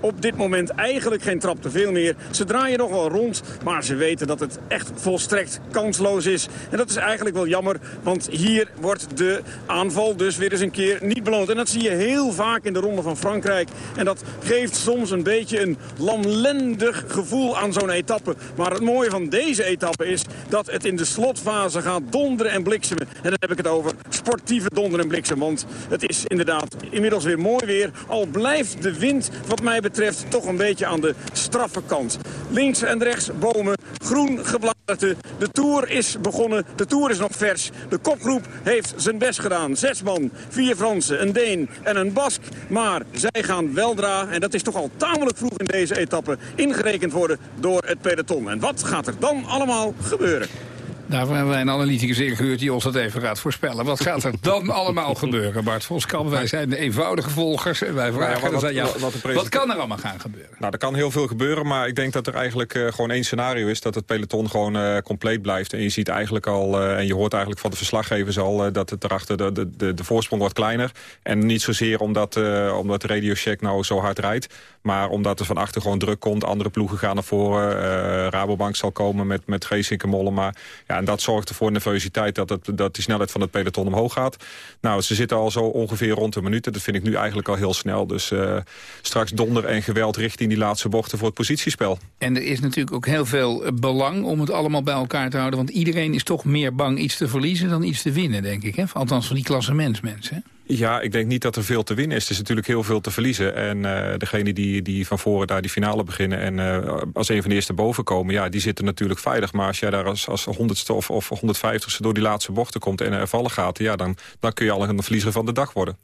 Op dit moment eigenlijk geen trap te veel meer. Ze draaien nog wel rond, maar ze weten dat het echt volstrekt kansloos is. En dat is eigenlijk wel jammer, want hier wordt de aanval dus weer eens een keer niet beloond. En dat zie je heel vaak in de Ronde van Frankrijk. En dat geeft soms een beetje een lamlendig gevoel aan zo'n etappe. Maar het mooie van deze etappe is dat het in de slotfase gaat donderen en bliksemen. En dan heb ik het over sportieve donderen en bliksem. Want het is inderdaad inmiddels weer mooi weer. Al blijft de wind wat mij betreft toch een beetje aan de straffe kant. Links en rechts bomen, groen gebladerte. De Tour is begonnen, de Tour is nog vers. De kopgroep heeft zijn best gedaan. Zes man, vier Fransen, een Deen en een Bask. Maar zij gaan weldra, en dat is toch al tamelijk vroeg in deze etappe... ingerekend worden door het peloton. En wat gaat er dan allemaal gebeuren? Daarvoor hebben wij een analyticus ingehuurd die ons dat even gaat voorspellen. Wat gaat er dan allemaal gebeuren, Bart Voskamp? Wij zijn de eenvoudige volgers en wij vragen Nou ja, dus aan jou. wat Wat kan er allemaal gaan gebeuren? Nou, er kan heel veel gebeuren, maar ik denk dat er eigenlijk eh, gewoon één scenario is. Dat het peloton gewoon eh, compleet blijft. En je ziet eigenlijk al, eh, en je hoort eigenlijk van de verslaggevers al... dat het erachter de, de, de, de voorsprong wordt kleiner. En niet zozeer omdat, eh omdat Radio Shack nou zo hard rijdt. Maar omdat er van achter gewoon druk komt. Andere ploegen gaan naar voren. eh, Rabobank zal komen met, met Geesink Mollema. Ja, en dat zorgt ervoor nervositeit dat, het, dat die snelheid van het peloton omhoog gaat. Nou, ze zitten al zo ongeveer rond een minuut. Dat vind ik nu eigenlijk al heel snel. Dus eh, straks donder en geweld richting die laatste bochten voor het positiespel. En er is natuurlijk ook heel veel eh, belang om het allemaal bij elkaar te houden. Want iedereen is toch meer bang iets te verliezen dan iets te winnen, denk ik. Hè? Althans van die klassementsmensen. Ja, ik denk niet dat er veel te winnen is. Er is natuurlijk heel veel te verliezen. En eh degene die, die van voren daar die finale beginnen... en eh, als een van de eerste boven komen, ja, die zitten natuurlijk veilig. Maar als jij daar als, als honderdste of, of 150ste door die laatste bochten komt... en er vallen gaat, ja, dan, dan kun je al een verliezer van de dag worden.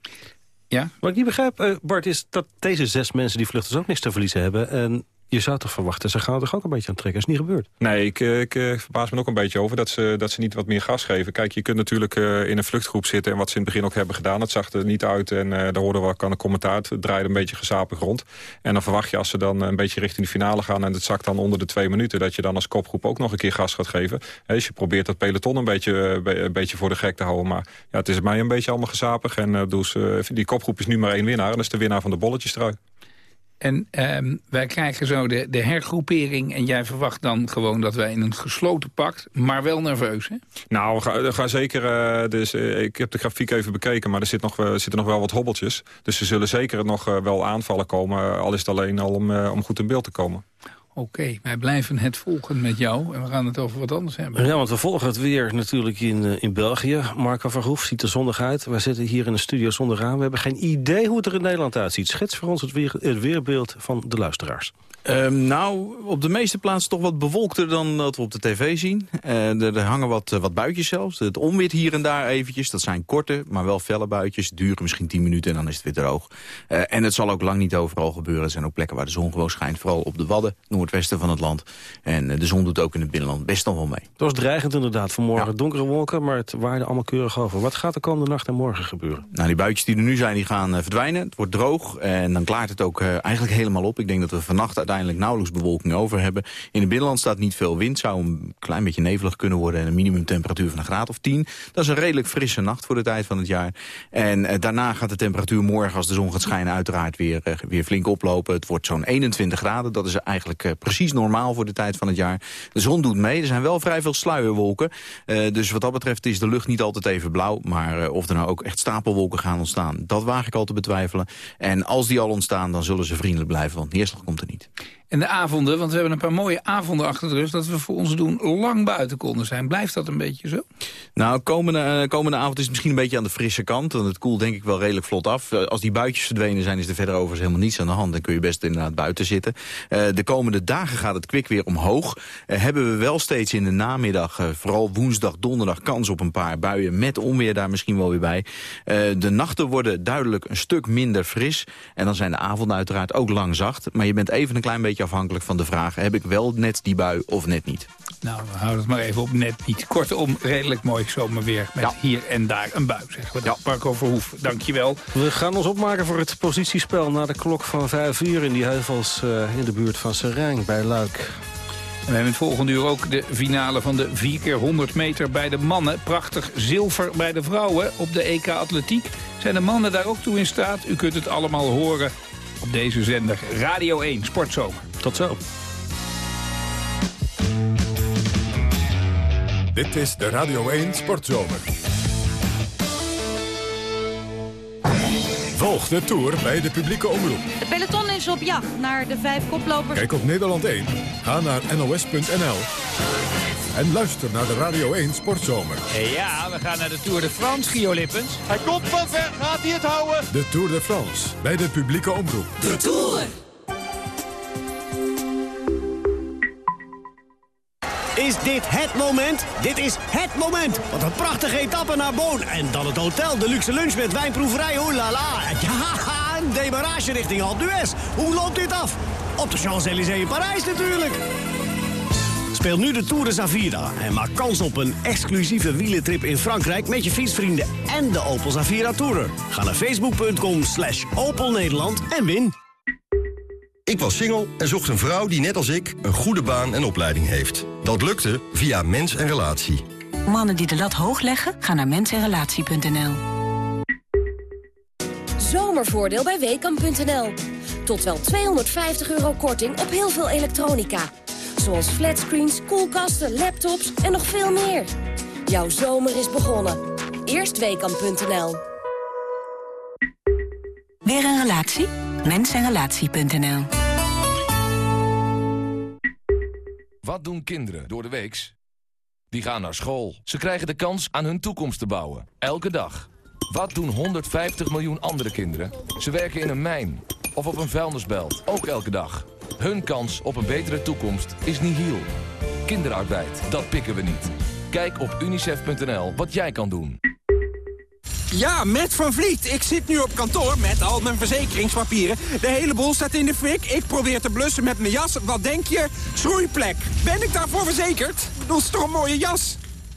Ja? Wat ik niet begrijp, eh, Bart, is dat deze zes mensen die vluchters ook niks te verliezen hebben. En Je zou toch verwachten, ze gaan toch ook een beetje aan trekken. is niet gebeurd. Nee, ik, eh, ik eh, verbaas me ook een beetje over dat ze, dat ze niet wat meer gas geven. Kijk, je kunt natuurlijk uh, in een vluchtgroep zitten... en wat ze in het begin ook hebben gedaan. Het zag er niet uit en daar hoorden we ook aan een commentaar. Het draaide een beetje gezapig rond. En dan verwacht je als ze dan een beetje richting de finale gaan... en het zakt dan onder de twee minuten... dat je dan als kopgroep ook nog een keer gas gaat geven. Dus je probeert dat peloton een beetje, een beetje voor de gek te houden. Maar ja, het is mij een beetje allemaal gezapig. En dus, die kopgroep is nu maar één winnaar. En dat is de winnaar van de bolletjes trui. En um, wij krijgen zo de, de hergroepering en jij verwacht dan gewoon dat wij in een gesloten pact, maar wel nerveus, hè? Nou, we gaan zeker, uh, dus, uh, ik heb de grafiek even bekeken, maar er, zit nog, zitten nog wel wat hobbeltjes. Dus ze zullen zeker nog wel aanvallen komen, al is het alleen al om, om goed in beeld te komen. Oké, wij blijven het volgen met jou en we gaan het over wat anders hebben. Ja, want we volgen het weer natuurlijk in, uh, in België. Marco Verhoef ziet er zondag uit. Wij zitten hier in de studio zonder aan. We hebben geen idee hoe het er in Nederland uitziet. Schets voor ons het, weer, het weerbeeld van de luisteraars. Um, nou, op de meeste plaatsen toch wat bewolkter dan dat we op de tv zien. Uh, er, er, hangen wat, wat buitjes zelfs. Het onweert hier en daar eventjes. Dat zijn korte, maar wel felle buitjes. Duren misschien 10 minuten en dan is het weer droog. Uh, en het zal ook lang niet overal gebeuren. Er zijn ook plekken waar de zon gewoon schijnt. Vooral op de Wadden, noordwesten van het land. En uh, de zon doet ook in het binnenland best nog wel mee. Het was dreigend inderdaad. Vanmorgen ja. donkere wolken, maar het waarde allemaal keurig over. Wat gaat de komende nacht en morgen gebeuren? Nou, die buitjes die er nu zijn, die gaan verdwijnen. Het wordt droog en dan klaart het ook eigenlijk helemaal op. Ik denk dat we vannacht uiteindelijk nauwelijks bewolking over hebben. In het binnenland staat niet veel wind. Zou een klein beetje nevelig kunnen worden. En een minimumtemperatuur van een graad of 10. Dat is een redelijk frisse nacht voor de tijd van het jaar. En eh, daarna gaat de temperatuur morgen als de zon gaat schijnen uiteraard weer, eh, weer flink oplopen. Het wordt zo'n 21 graden. Dat is eigenlijk eh, precies normaal voor de tijd van het jaar. De zon doet mee. Er zijn wel vrij veel sluierwolken. Uh, dus wat dat betreft is de lucht niet altijd even blauw. Maar uh, of er nou ook echt stapelwolken gaan ontstaan, dat waag ik al te betwijfelen. En als die al ontstaan, dan zullen ze vriendelijk blijven. Want neerslag komt er niet. En de avonden, want we hebben een paar mooie avonden achter de rug... dat we voor ons doen lang buiten konden zijn. Blijft dat een beetje zo? Nou, komende, uh, komende avond is het misschien een beetje aan de frisse kant. Want het koelt denk ik wel redelijk vlot af. Uh, als die buitjes verdwenen zijn, is er verder overigens helemaal niets aan de hand. Dan kun je best inderdaad buiten zitten. Uh, de komende dagen gaat het kwik weer omhoog. hebben we wel steeds in de namiddag, vooral woensdag, donderdag... kans op een paar buien met onweer daar misschien wel weer bij. de nachten worden duidelijk een stuk minder fris. En dan zijn de avonden uiteraard ook lang zacht. Maar je bent even een klein beetje afhankelijk van de vraag... heb ik wel net die bui of net niet? Nou, we houden het maar even op net niet. Kortom, redelijk mooi zomerweer met ja. hier en daar een bui, zeggen we. Ja. Marco Verhoef, dankjewel. We gaan ons opmaken voor het positiespel na de klok van 5 uur... in die heuvels uh, in de buurt van Serijn bij Luik. En we hebben in het volgende uur ook de finale van de 4 keer 100 meter bij de mannen. Prachtig zilver bij de vrouwen op de EK Atletiek. Zijn de mannen daar ook toe in staat? U kunt het allemaal horen op deze zender Radio 1 Sportzomer. Tot zo. Dit is de Radio 1 Sportzomer. Volg de Tour bij de publieke omroep. Het peloton is op jacht naar de vijf koplopers. Kijk op Nederland 1. Ga naar nos.nl. En luister naar de Radio 1 Sportzomer. Ja, we gaan naar de Tour de France, Gio Lippens. Hij komt van ver, gaat hij het houden? De Tour de France, bij de publieke omroep. De Tour! Is dit het moment? Dit is het moment. Wat een prachtige etappe naar Boon. En dan het hotel, de luxe lunch met wijnproeverij. Oh la la. Ja, een demarage richting Alpe d'Huez. Hoe loopt dit af? Op de Champs-Élysées in Parijs natuurlijk. Speel nu de Tour de Zavira en maak kans op een exclusieve wielentrip in Frankrijk... met je fietsvrienden en de Opel Zavira Tourer. Ga naar facebook.com slash Opel Nederland en win. Ik was single en zocht een vrouw die net als ik een goede baan en opleiding heeft. Dat lukte via Mens en Relatie. Mannen die de lat hoog leggen, gaan naar mensenrelatie.nl. Zomervoordeel bij Weekamp.nl. Tot wel 250 euro korting op heel veel elektronica. Zoals flatscreens, koelkasten, laptops en nog veel meer. Jouw zomer is begonnen. Eerst Weekamp.nl. Weer een relatie? Mensenrelatie.nl Wat doen kinderen door de weeks? Die gaan naar school. Ze krijgen de kans aan hun toekomst te bouwen. Elke dag. Wat doen 150 miljoen andere kinderen? Ze werken in een mijn of op een vuilnisbelt. Ook elke dag. Hun kans op een betere toekomst is nihil. Kinderarbeid, dat pikken we niet. Kijk op unicef.nl wat jij kan doen. Ja, met Van Vliet. Ik zit nu op kantoor met al mijn verzekeringspapieren. De hele boel staat in de fik. Ik probeer te blussen met mijn jas. Wat denk je? Schroeiplek. Ben ik daarvoor verzekerd? Dat is toch een mooie jas?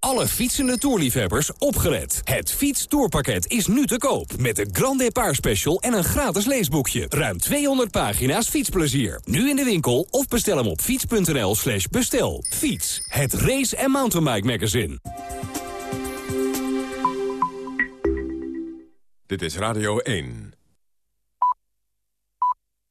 Alle fietsende toerliefhebbers opgelet. Het fietstoerpakket is nu te koop. Met de Grand Depart Special en een gratis leesboekje. Ruim 200 pagina's fietsplezier. Nu in de winkel of bestel hem op fiets.nl slash bestel. Fiets, het race- en mountainbike magazine. Dit is Radio 1.